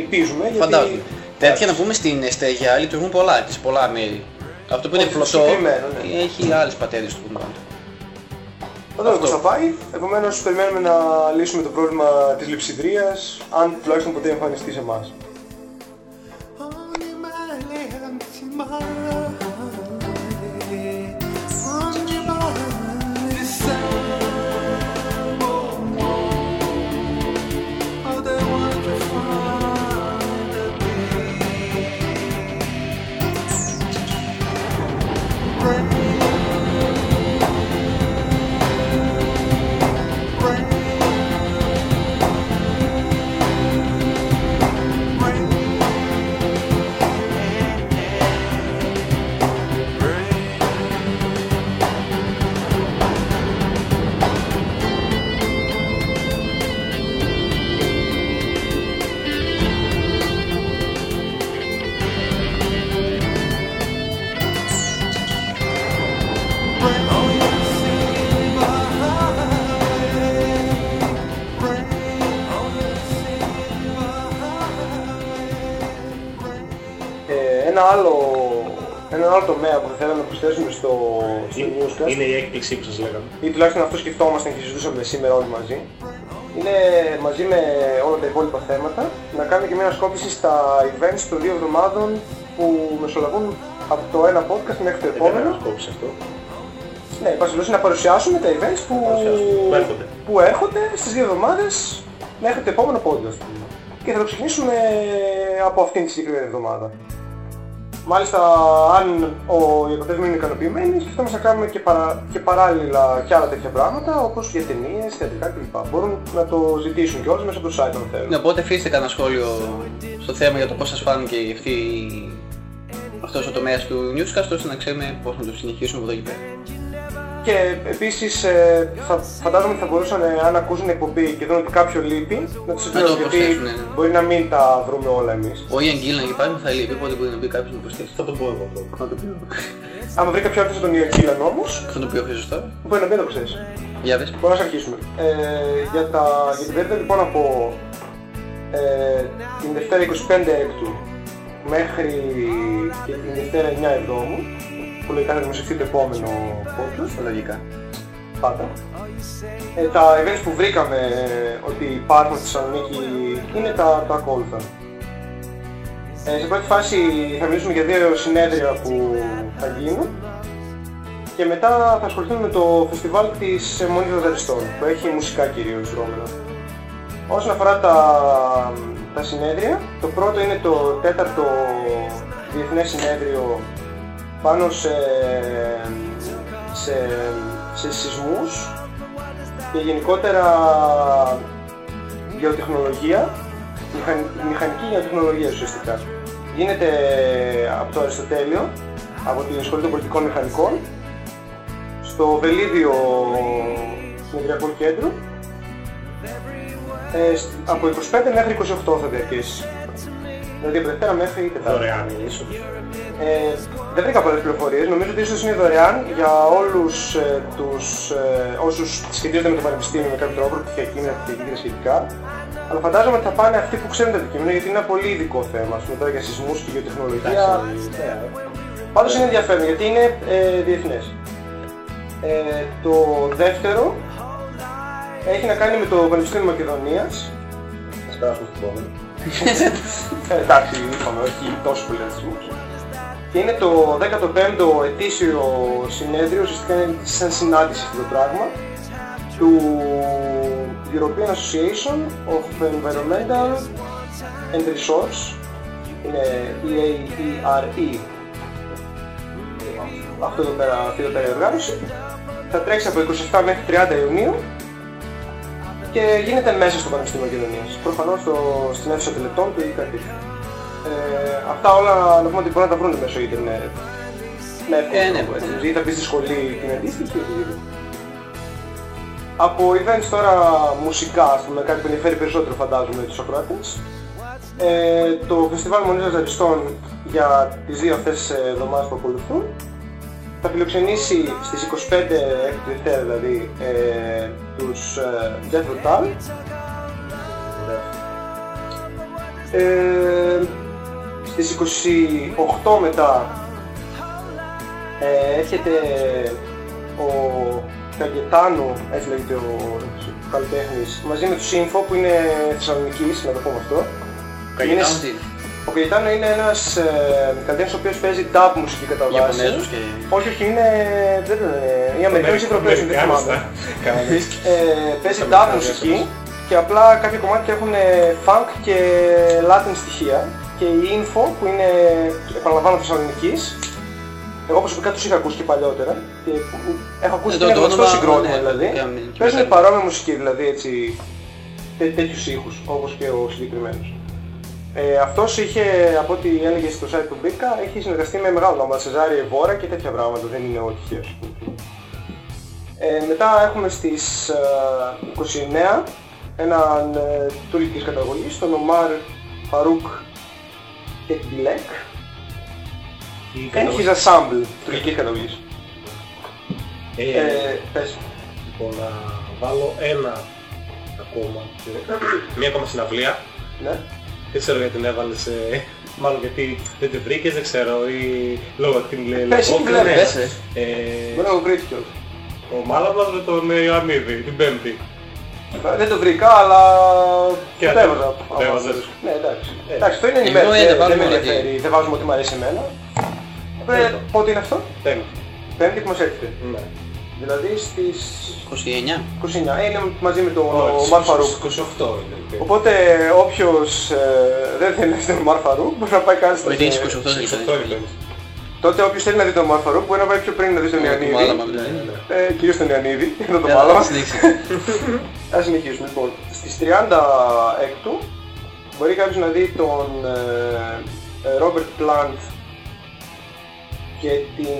Ελπίζουμε γιατί... Φαντάζομαι. Τέτοια να πούμε στην Εστέγια λειτουργούν πολλά και σε πολλά μέρη. Αυτό που είναι Όχι, φλωτό συγκεκριμένο, ναι. έχει άλλες πατέντες του πούμε. Θα δούμε Αυτό. πώς θα πάει. Επομένως περιμένουμε να λύσουμε το πρόβλημα της λειψιδρίας, αν τουλάχιστον ποτέ εμφανιστεί σε εμάς. Άλλο τομέα που θα θέλαμε να προσθέσουμε στο, στο Είναι, newscast είναι η έκπληξή που σας λέγαμε. ή τουλάχιστον αυτό σκεφτόμασταν και συζητούσαμε σήμερα όλοι μαζί, είναι μαζί με όλα τα υπόλοιπα θέματα να κάνουμε και μια ανασκόπηση στα events των δύο εβδομάδων που μεσολαβούν από το ένα podcast μέχρι το Δεν επόμενο. θα κόψει αυτό. Ναι, εν πάση περιπτώσει, να παρουσιάσουμε τα events που, Παρουσιάσουμε, που έρχονται. που έρχονται στις δύο εβδομάδες μέχρι το επόμενο podcast. Και θα το ξεκινήσουμε από αυτήν τη συγκεκριμένη εβδομάδα. Μάλιστα, αν ο υποτέθμοι είναι ικανοποιημένοι, σκεφτόμαστε να κάνουμε και, παρα, και παράλληλα και άλλα τέτοια πράγματα, όπως για ταινίες, θεατρικά κλπ. Μπορούν να το ζητήσουν κιόλας μέσα από το site αν θέλουν. Ναι, οπότε αφήστε κανένα σχόλιο στο θέμα για το πώς σας φάνηκε αυτή, αυτός ο τομέας του newscast, ώστε να ξέρουμε πώς να το συνεχίσουμε από εδώ και πέρα. Και επίσης ε, θα, φαντάζομαι ότι θα μπορούσαν ε, αν ακούσουν εκπομπή και δουν ότι κάποιο λείπει να τους το επιβεβαιώσουν γιατί προσθέσουν, ναι, ναι. μπορεί να μην τα βρούμε όλα εμείς. Ο Ian Gillan για παράδειγμα θα λείπει, οπότε μπορεί να μπει κάποιος να προσθέσει. Θα το πω εγώ αυτό. Να το πει, Άμα βρει κάποιο άρθρο στον Ιωκύλαν όμως, θα το πει ο Χρήστος τώρα. μπορεί να μην το ξέρεις. Για δες. Μπορούμε να αρχίσουμε. Ε, για, τα, για την περίοδο λοιπόν από ε, την Δευτέρα 25 Έκτου μέχρι και την Δευτέρα 9 Εβδόμου, που λογικά θα δημοσιευτεί το επόμενο podcast, Λογικά. πάντα. Ε, τα events που βρήκαμε ε, ότι υπάρχουν στη Θεσσαλονίκη είναι τα, τα ακόλουθα. Ε, σε πρώτη φάση θα μιλήσουμε για δύο συνέδρια που θα γίνουν και μετά θα ασχοληθούμε με το φεστιβάλ της ε, Μονής Δαδαριστών που έχει μουσικά κυρίως δρόμενα. Όσον αφορά τα, τα συνέδρια, το πρώτο είναι το τέταρτο διεθνές συνέδριο πάνω σε, σε, σε σεισμούς και γενικότερα γεωτεχνολογία, μηχαν- μηχανική γεωτεχνολογία ουσιαστικά. Γίνεται από το Αριστοτέλειο, από την Σχολή των Πολιτικών Μηχανικών, στο Βελίδιο Συνεδριακό Κέντρο, ε, σ- από 25 μέχρι 28 θα διαρκέσει. Δηλαδή από Δευτέρα μέχρι Τετάρτη. Δωρεάν είναι ίσως. Ε, δεν βρήκα πολλές πληροφορίες. Νομίζω ότι ίσως είναι δωρεάν για όλους ε, τους ε, όσους σχετίζονται με το πανεπιστήμιο με κάποιο τρόπο, πτυχιακή, μεταπτυχιακή και σχετικά. Αλλά φαντάζομαι ότι θα πάνε αυτοί που ξέρουν τα αντικείμενα γιατί είναι ένα πολύ ειδικό θέμα, ας πούμε τώρα για σεισμούς και γεωτεχνολογία. Ναι. Πάντως είναι ενδιαφέρον γιατί είναι ε, διεθνές. Ε, το δεύτερο έχει να κάνει με το Πανεπιστήμιο Μακεδονίας. Ας περάσουμε στην επόμενη. Ε, εντάξει, είπαμε, όχι τόσο πολύ ρατσισμούς. Και είναι το 15ο ετήσιο συνέδριο, ουσιαστικά είναι σαν συνάντηση αυτό το πράγμα, του European Association of Environmental and Resource, είναι EAERE, αυτό εδώ πέρα, αυτή εδώ πέρα η οργάνωση. Θα τρέξει από 27 μέχρι 30 Ιουνίου και γίνεται μέσα στο Πανεπιστήμιο Μακεδονίας. Προφανώς στο, στην αίθουσα τελετών του ή κάτι τέτοιο. Ε, αυτά όλα να πούμε ότι μπορούν να τα βρουν μέσω ίντερνετ. Με εύκολο Ε, ναι, τρόπο, μπορεί. έτσι. Δηλαδή θα μπει στη σχολή την αντίστοιχη και οτιδήποτε. Από events τώρα μουσικά, ας πούμε, κάτι που ενδιαφέρει περισσότερο φαντάζομαι τους ακροατές. Ε, το Φεστιβάλ Μονής Αριστών για τις δύο αυτές ε, εβδομάδες που ακολουθούν θα φιλοξενήσει στις 25 έκτη Δευτέρα δηλαδή ε, τους ε, Death Rotal ε, στις 28 μετά ε, έρχεται ο Καγκετάνο, έτσι λέγεται ο καλλιτέχνης, μαζί με τους Info που είναι Θεσσαλονικής, να το πούμε αυτό. Είναι- Καγιτάνο τι; είναι. Ο Καγκετάνο είναι ένας ε, καλλιτέχνης ο οποίος παίζει dub μουσική κατά βάση. Ιαπωνέζος και... Όχι, όχι, είναι... δεν είναι... Οι Αμερικάνοι Ευρωπαίοι δεν θυμάμαι. Κανονείς. Ε, παίζει Στα dub μουσικά μουσική διάσημος. και απλά κάποια κομμάτια έχουν ε, funk και latin στοιχεία και η info που είναι, επαναλαμβάνω, Θεσσαλονικής εγώ προσωπικά τους είχα ακούσει και παλιότερα και έχω ακούσει Ε, και το- ένα το γνωστό όνομα, συγκρότημα ναι, δηλαδή. και αμυ- και Παίζουν μετά- παρόμοια μουσική δηλαδή έτσι, τέ, τέτοιους ήχους όπως και ο συγκεκριμένος. Ε, αυτός είχε, από ό,τι έλεγε στο site που μπήκα, έχει συνεργαστεί με μεγάλο όνομα, Σεζάρι Εβόρα και τέτοια πράγματα, δεν είναι ό,τι τυχαίο. Ε, μετά έχουμε στις ε, 29 έναν ε, τουρκικής καταγωγής, τον Ομάρ Φαρούκ Εκμπιλέκ. Η And καταγωγής; his ensemble τουρκικής καταγωγής. Ε, Ε, πες. Λοιπόν, να βάλω ένα ακόμα. Μία ακόμα συναυλία. Ναι. Δεν ξέρω γιατί την έβαλες σε Μάλλον γιατί δεν τη βρήκες, δεν ξέρω, ή λόγω την λέει Πες, τι λογόφιλο. βλέπεις. Πες, ε. Ε, Μπορεί να το βρείτε κιόλας. Ο Μάλαβας με τον ε, Ιωαννίδη, την Πέμπτη. Δεν το βρήκα, αλλά Και το αυτό. έβαζα. Το άμα έβαζες. θες. Ναι, εντάξει. Ε. Εντάξει, αυτό είναι Εγώ, ενημέρωση, ε, δεν δεν βάζουμε δεν με γιατί. ενδιαφέρει. Δεν βάζουμε ό,τι μου αρέσει εμένα. Πρέπει Πέμπτο. πότε είναι αυτό, Πέμπτη. πέμπτη που μας έρχεται. Ναι. Δηλαδή στις 29. 29. Ε, είναι μαζί με τον Όχι, Μαρ Φαρούκ. 28 είναι. η Πέμπτη. Οπότε όποιος ε, δεν θέλει να δει τον Ομάρ Φαρούκ μπορεί να πάει καν Όχι, είναι στην... 28 δεν 28 είναι η Πέμπτη. Τότε όποιος θέλει να δει τον Ομάρ Φαρούκ μπορεί να πάει πιο πριν να δει τον Το Ιωαννίδη. μάλαμα δηλαδή. Ε, κυρίως τον Ιωαννίδη, δεν *laughs* το Έλα, μάλαμα. συνέχισε. *laughs* Ας συνεχίσουμε λοιπόν. Στις 36 μπορεί κάποιος να δει τον Robert Plant και την...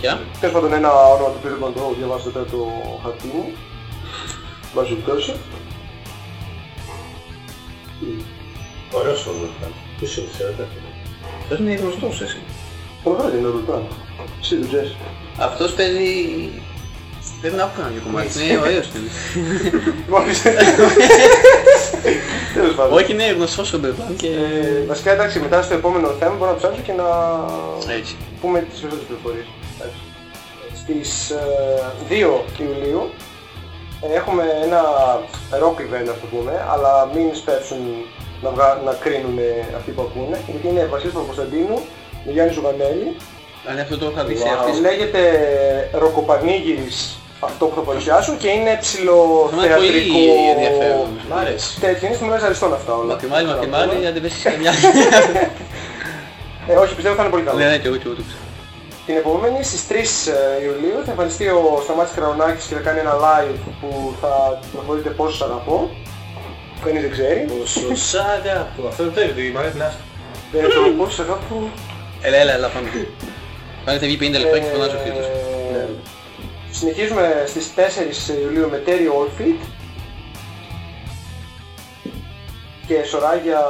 Ποια; Τέλος πάντων ένα όνομα το οποίο δεν μπορώ να το διαβάσω τώρα το χαρτί μου. Βάζω περιπτώσει. Ωραίος φόβος ήταν. Ποιος είναι, ξέρετε. Αυτός είναι γνωστός εσύ. Το βράδυ είναι ο Ρόμπερτ Πλάντ. Εσύ το ξέρεις. Αυτός παίζει... Πρέπει να έχω κανένα κομμάτι. Είναι ωραίος είναι. Μόλις. Τέλος πάντων. Όχι, είναι γνωστός ο Μπερμπάν και... Ε, βασικά εντάξει, μετά στο επόμενο θέμα μπορώ να ψάξω και να Έτσι. πούμε τις περισσότερες πληροφορίες. Εντάξει. Στις ε, 2 Ιουλίου ε, έχουμε ένα rock event ας το πούμε, αλλά μην σπεύσουν να, βγα... να κρίνουν ε, αυτοί που ακούνε, γιατί είναι Βασίλης Παπακοσταντίνου με Γιάννη Ζουγανέλη. Αν αυτό το είχα δει σε Wow. αυτές. Λέγεται Ροκοπανίγυρης αυτό που θα παρουσιάσω και είναι Είναι ψηλοθεατρικό... πολύ ενδιαφέρον. Μ' αρέσει. Τέτοια είναι στη Μελέζα Αριστών αυτά όλα. Μακριμάλι, μακριμάλι, αν δεν πέσεις καμιά. *laughs* Ε, όχι, πιστεύω θα είναι πολύ καλό. Ναι, ναι, και εγώ και εγώ το ξέρω. Την επόμενη στις 3 ε, Ιουλίου θα εμφανιστεί ο Σταμάτης Κραουνάκης και θα κάνει ένα live που θα προχωρείτε πόσο σ' αγαπώ. Κανείς δεν ξέρει. Πόσο σ' αγαπώ. Αυτό δεν το μ' αρέσει να Δεν ξέρω πόσο σ' αγαπώ. Έλα, έλα, έλα, πάμε. Πάνε θα βγει 50 λεπτά και φωνάζει ο φίλος. Ε, Συνεχίζουμε στις 4 Ιουλίου με Terry Oldfield και Σοράγια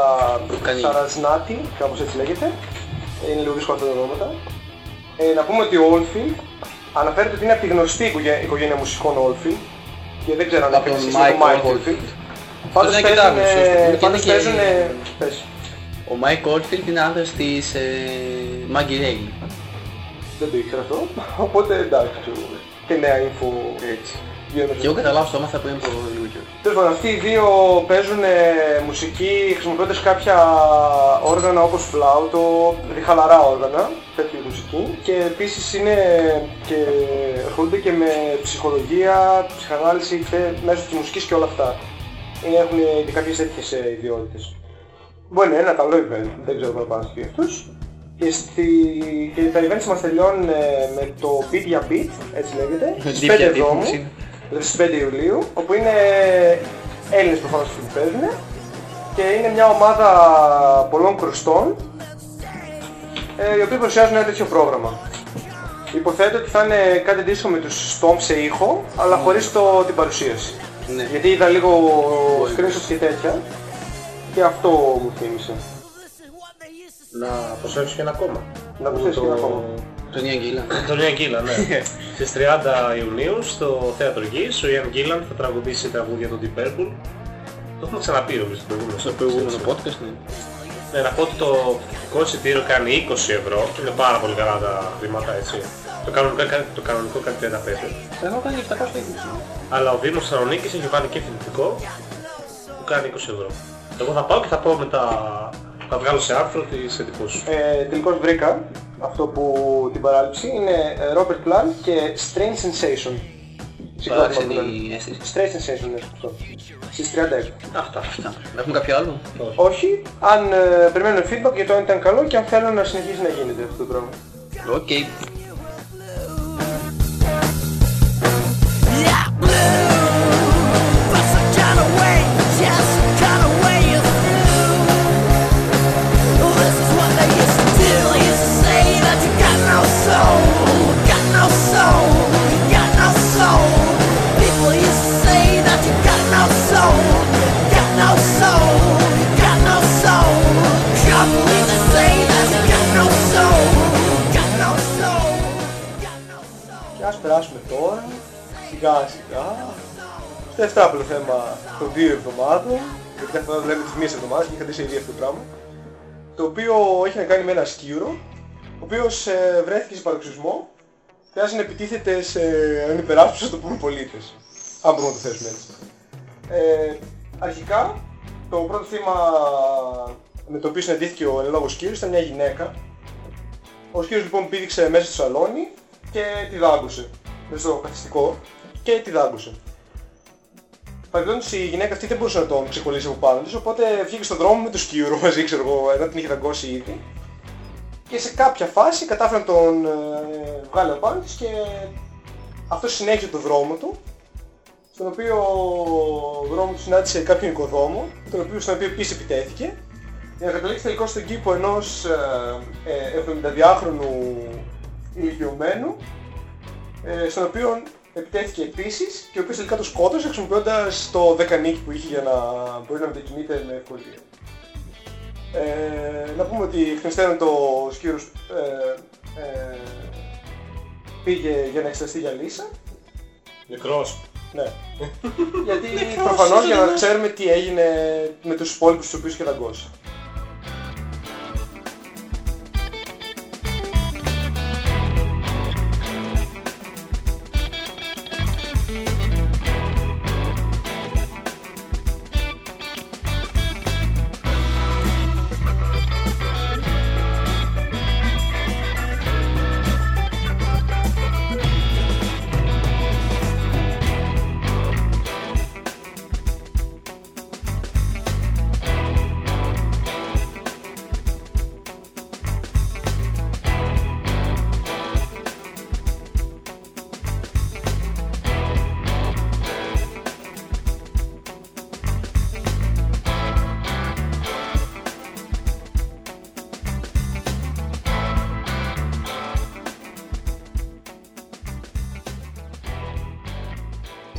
Κάνει. Σαραζνάτη, κάπως έτσι λέγεται. Είναι λίγο δύσκολο αυτά τα ονόματα. Ε, να πούμε ότι ο Oldfield αναφέρεται ότι είναι από τη γνωστή οικογέ- οικογένεια μουσικών Oldfield και δεν ξέρω αν Από έχετε τον εσείς με τον Mike Mike Oldfield. Oldfield. Πάντως είναι παίζουν, αρκετά γνωστός, ε, και πάντως είναι και- παίζουν, ε, πες, Ο Mike Oldfield είναι άντρας της Maggie Reilly. δεν το ήξερα αυτό, οπότε εντάξει, και νέα info Έτσι. Βγαίνουν Και εγώ καταλάβω το έμαθα πριν από λίγο καιρό. Τέλος πάντων, αυτοί οι δύο παίζουν ε, μουσική χρησιμοποιώντας κάποια όργανα όπως φλάουτο, δηλαδή χαλαρά όργανα, τέτοιου μουσική και επίσης είναι και ασχολούνται και με ψυχολογία, ψυχανάλυση και μέσω της μουσικής και όλα αυτά. Είναι, έχουν και κάποιες τέτοιες ε, ιδιότητες. Μπορεί να είναι ένα καλό event, δεν ξέρω πού πάνε για αυτούς. Και, στη... και τα events μας τελειώνουν ε, με το Beat για Beat, έτσι λέγεται, στις Deep 5 για Deep, Εβδόμου όπως είναι. δηλαδή στις 5 Ιουλίου, όπου είναι Έλληνες προφανώς που παίζουν και είναι μια ομάδα πολλών κρουστών ε, οι οποίοι παρουσιάζουν ένα τέτοιο πρόγραμμα. Υποθέτω ότι θα είναι κάτι αντίστοιχο με τους Stomp σε ήχο, αλλά χωρίς το, την παρουσίαση. Ναι. Γιατί είδα λίγο screenshots και τέτοια και αυτό μου θύμισε. Να προσέξω και ένα ακόμα. Να προσθέσεις και ένα ακόμα. Τον Ιαν Γκίλαν. Τον Ιαν Γκίλαν, ναι. *laughs* Στις 30 Ιουνίου στο Θέατρο Γης, ο Ιαν Γκίλαν θα τραγουδήσει τραγούδια του Deep Purple. Το έχουμε ξαναπεί νομίζω στο προηγούμενο. Στο προηγούμενο podcast, ναι. Ναι, να πω ότι το φυσικό εισιτήριο κάνει 20 ευρώ. Είναι πάρα πολύ καλά τα χρήματα, έτσι. Το κανονικό, κάνει- το κανονικό κάνει 35. Θα έχω κάνει 720. Αλλά ο Δήμος Θεσσαλονίκης έχει βάλει και φοιτητικό που κάνει 20 ευρώ. Εγώ θα πάω και θα πω μετά, θα βγάλω σε άρθρο τις εντυπώσεις σου. Ε, τελικώς βρήκα αυτό που την παράληψη είναι ε, Robert Plant και Strange Sensation. Συγκρότημα που λένε. Παράξενη αίσθηση. Strange Sensation είναι αυτό. Στις 36. Αυτά. Αυτά. Έχουμε κάποιο άλλο; Όχι, αν ε, περιμένουμε feedback για το αν ήταν καλό και αν θέλουν να συνεχίσει να γίνεται αυτό το πράγμα. Οκ. Περάσουμε τώρα, σιγά σιγά, Τεφτάπλο θέμα των δύο εβδομάδων, γιατί αυτά λέμε τις μίας εβδομάδες και είχατε σε ήδη αυτό το πράγμα. Το οποίο έχει να κάνει με ένα σκύρο, ο οποίος ε, βρέθηκε σε παροξισμό και άρχισε να επιτίθεται σε ανυπεράσπιστους, το πούμε, πολίτες. Αν μπορούμε να το θέσουμε έτσι. Ε, αρχικά, το πρώτο θύμα με το οποίο συναντήθηκε ο εν λόγω σκύρος ήταν μια γυναίκα. Ο σκύρος λοιπόν πήδηξε μέσα στο σαλόνι και τη δάγκωσε. Μέσα στο καθιστικό και τη δάγκωσε. Παραδόντως η γυναίκα αυτή δεν μπορούσε να τον ξεκολλήσει από πάνω της, οπότε βγήκε στον δρόμο με το σκύρο *laughs* μαζί, ξέρω εγώ, ενώ την είχε δαγκώσει ήδη. Και σε κάποια φάση κατάφερε να τον ε, βγάλει από πάνω της και αυτό συνέχισε το δρόμο του, στον οποίο δρόμο του συνάντησε κάποιον οικοδόμο, τον οποίο, στον οποίο επίσης επιτέθηκε, για να καταλήξει τελικώς στον κήπο ενός ε, ε, 72χρονου ηλικιωμένου, ε, στον οποίο επιτέθηκε επίσης και ο οποίος τελικά το σκότωσε χρησιμοποιώντας το δεκανίκι που είχε για να μπορεί να μετακινείται με ευκολία. Ε, να πούμε ότι εκ των το Σκύρος ε, ε, πήγε για να εξεταστεί για λύσα. Νεκρός. Ναι. *laughs* Γιατί προφανώς για να ξέρουμε τι έγινε με τους υπόλοιπους τους οποίους είχε δαγκώσει.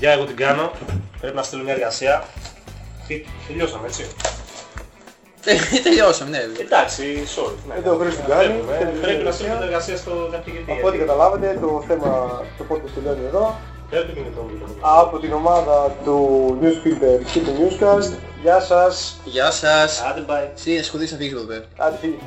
Για εγώ την κάνω. Πρέπει να στείλω μια εργασία. Τι, τελειώσαμε έτσι. Ε, Τελειώσαμε, ναι. Εντάξει, sorry. Ναι, Εδώ ο Χρήστος την κάνει. Πρέπει, Θέλει πρέπει να εργασία. στείλω την εργασία στο καθηγητή. Από ό,τι καταλάβατε το θέμα το podcast τελειώνει εδώ. Πρέπει να είναι το βίντεο. Από την ομάδα του Newspaper και του Newscast. Γεια σας. Γεια σας. Άντε bye. Εσύ ασχολείσαι να φύγεις από εδώ πέρα. Άντε φύγει.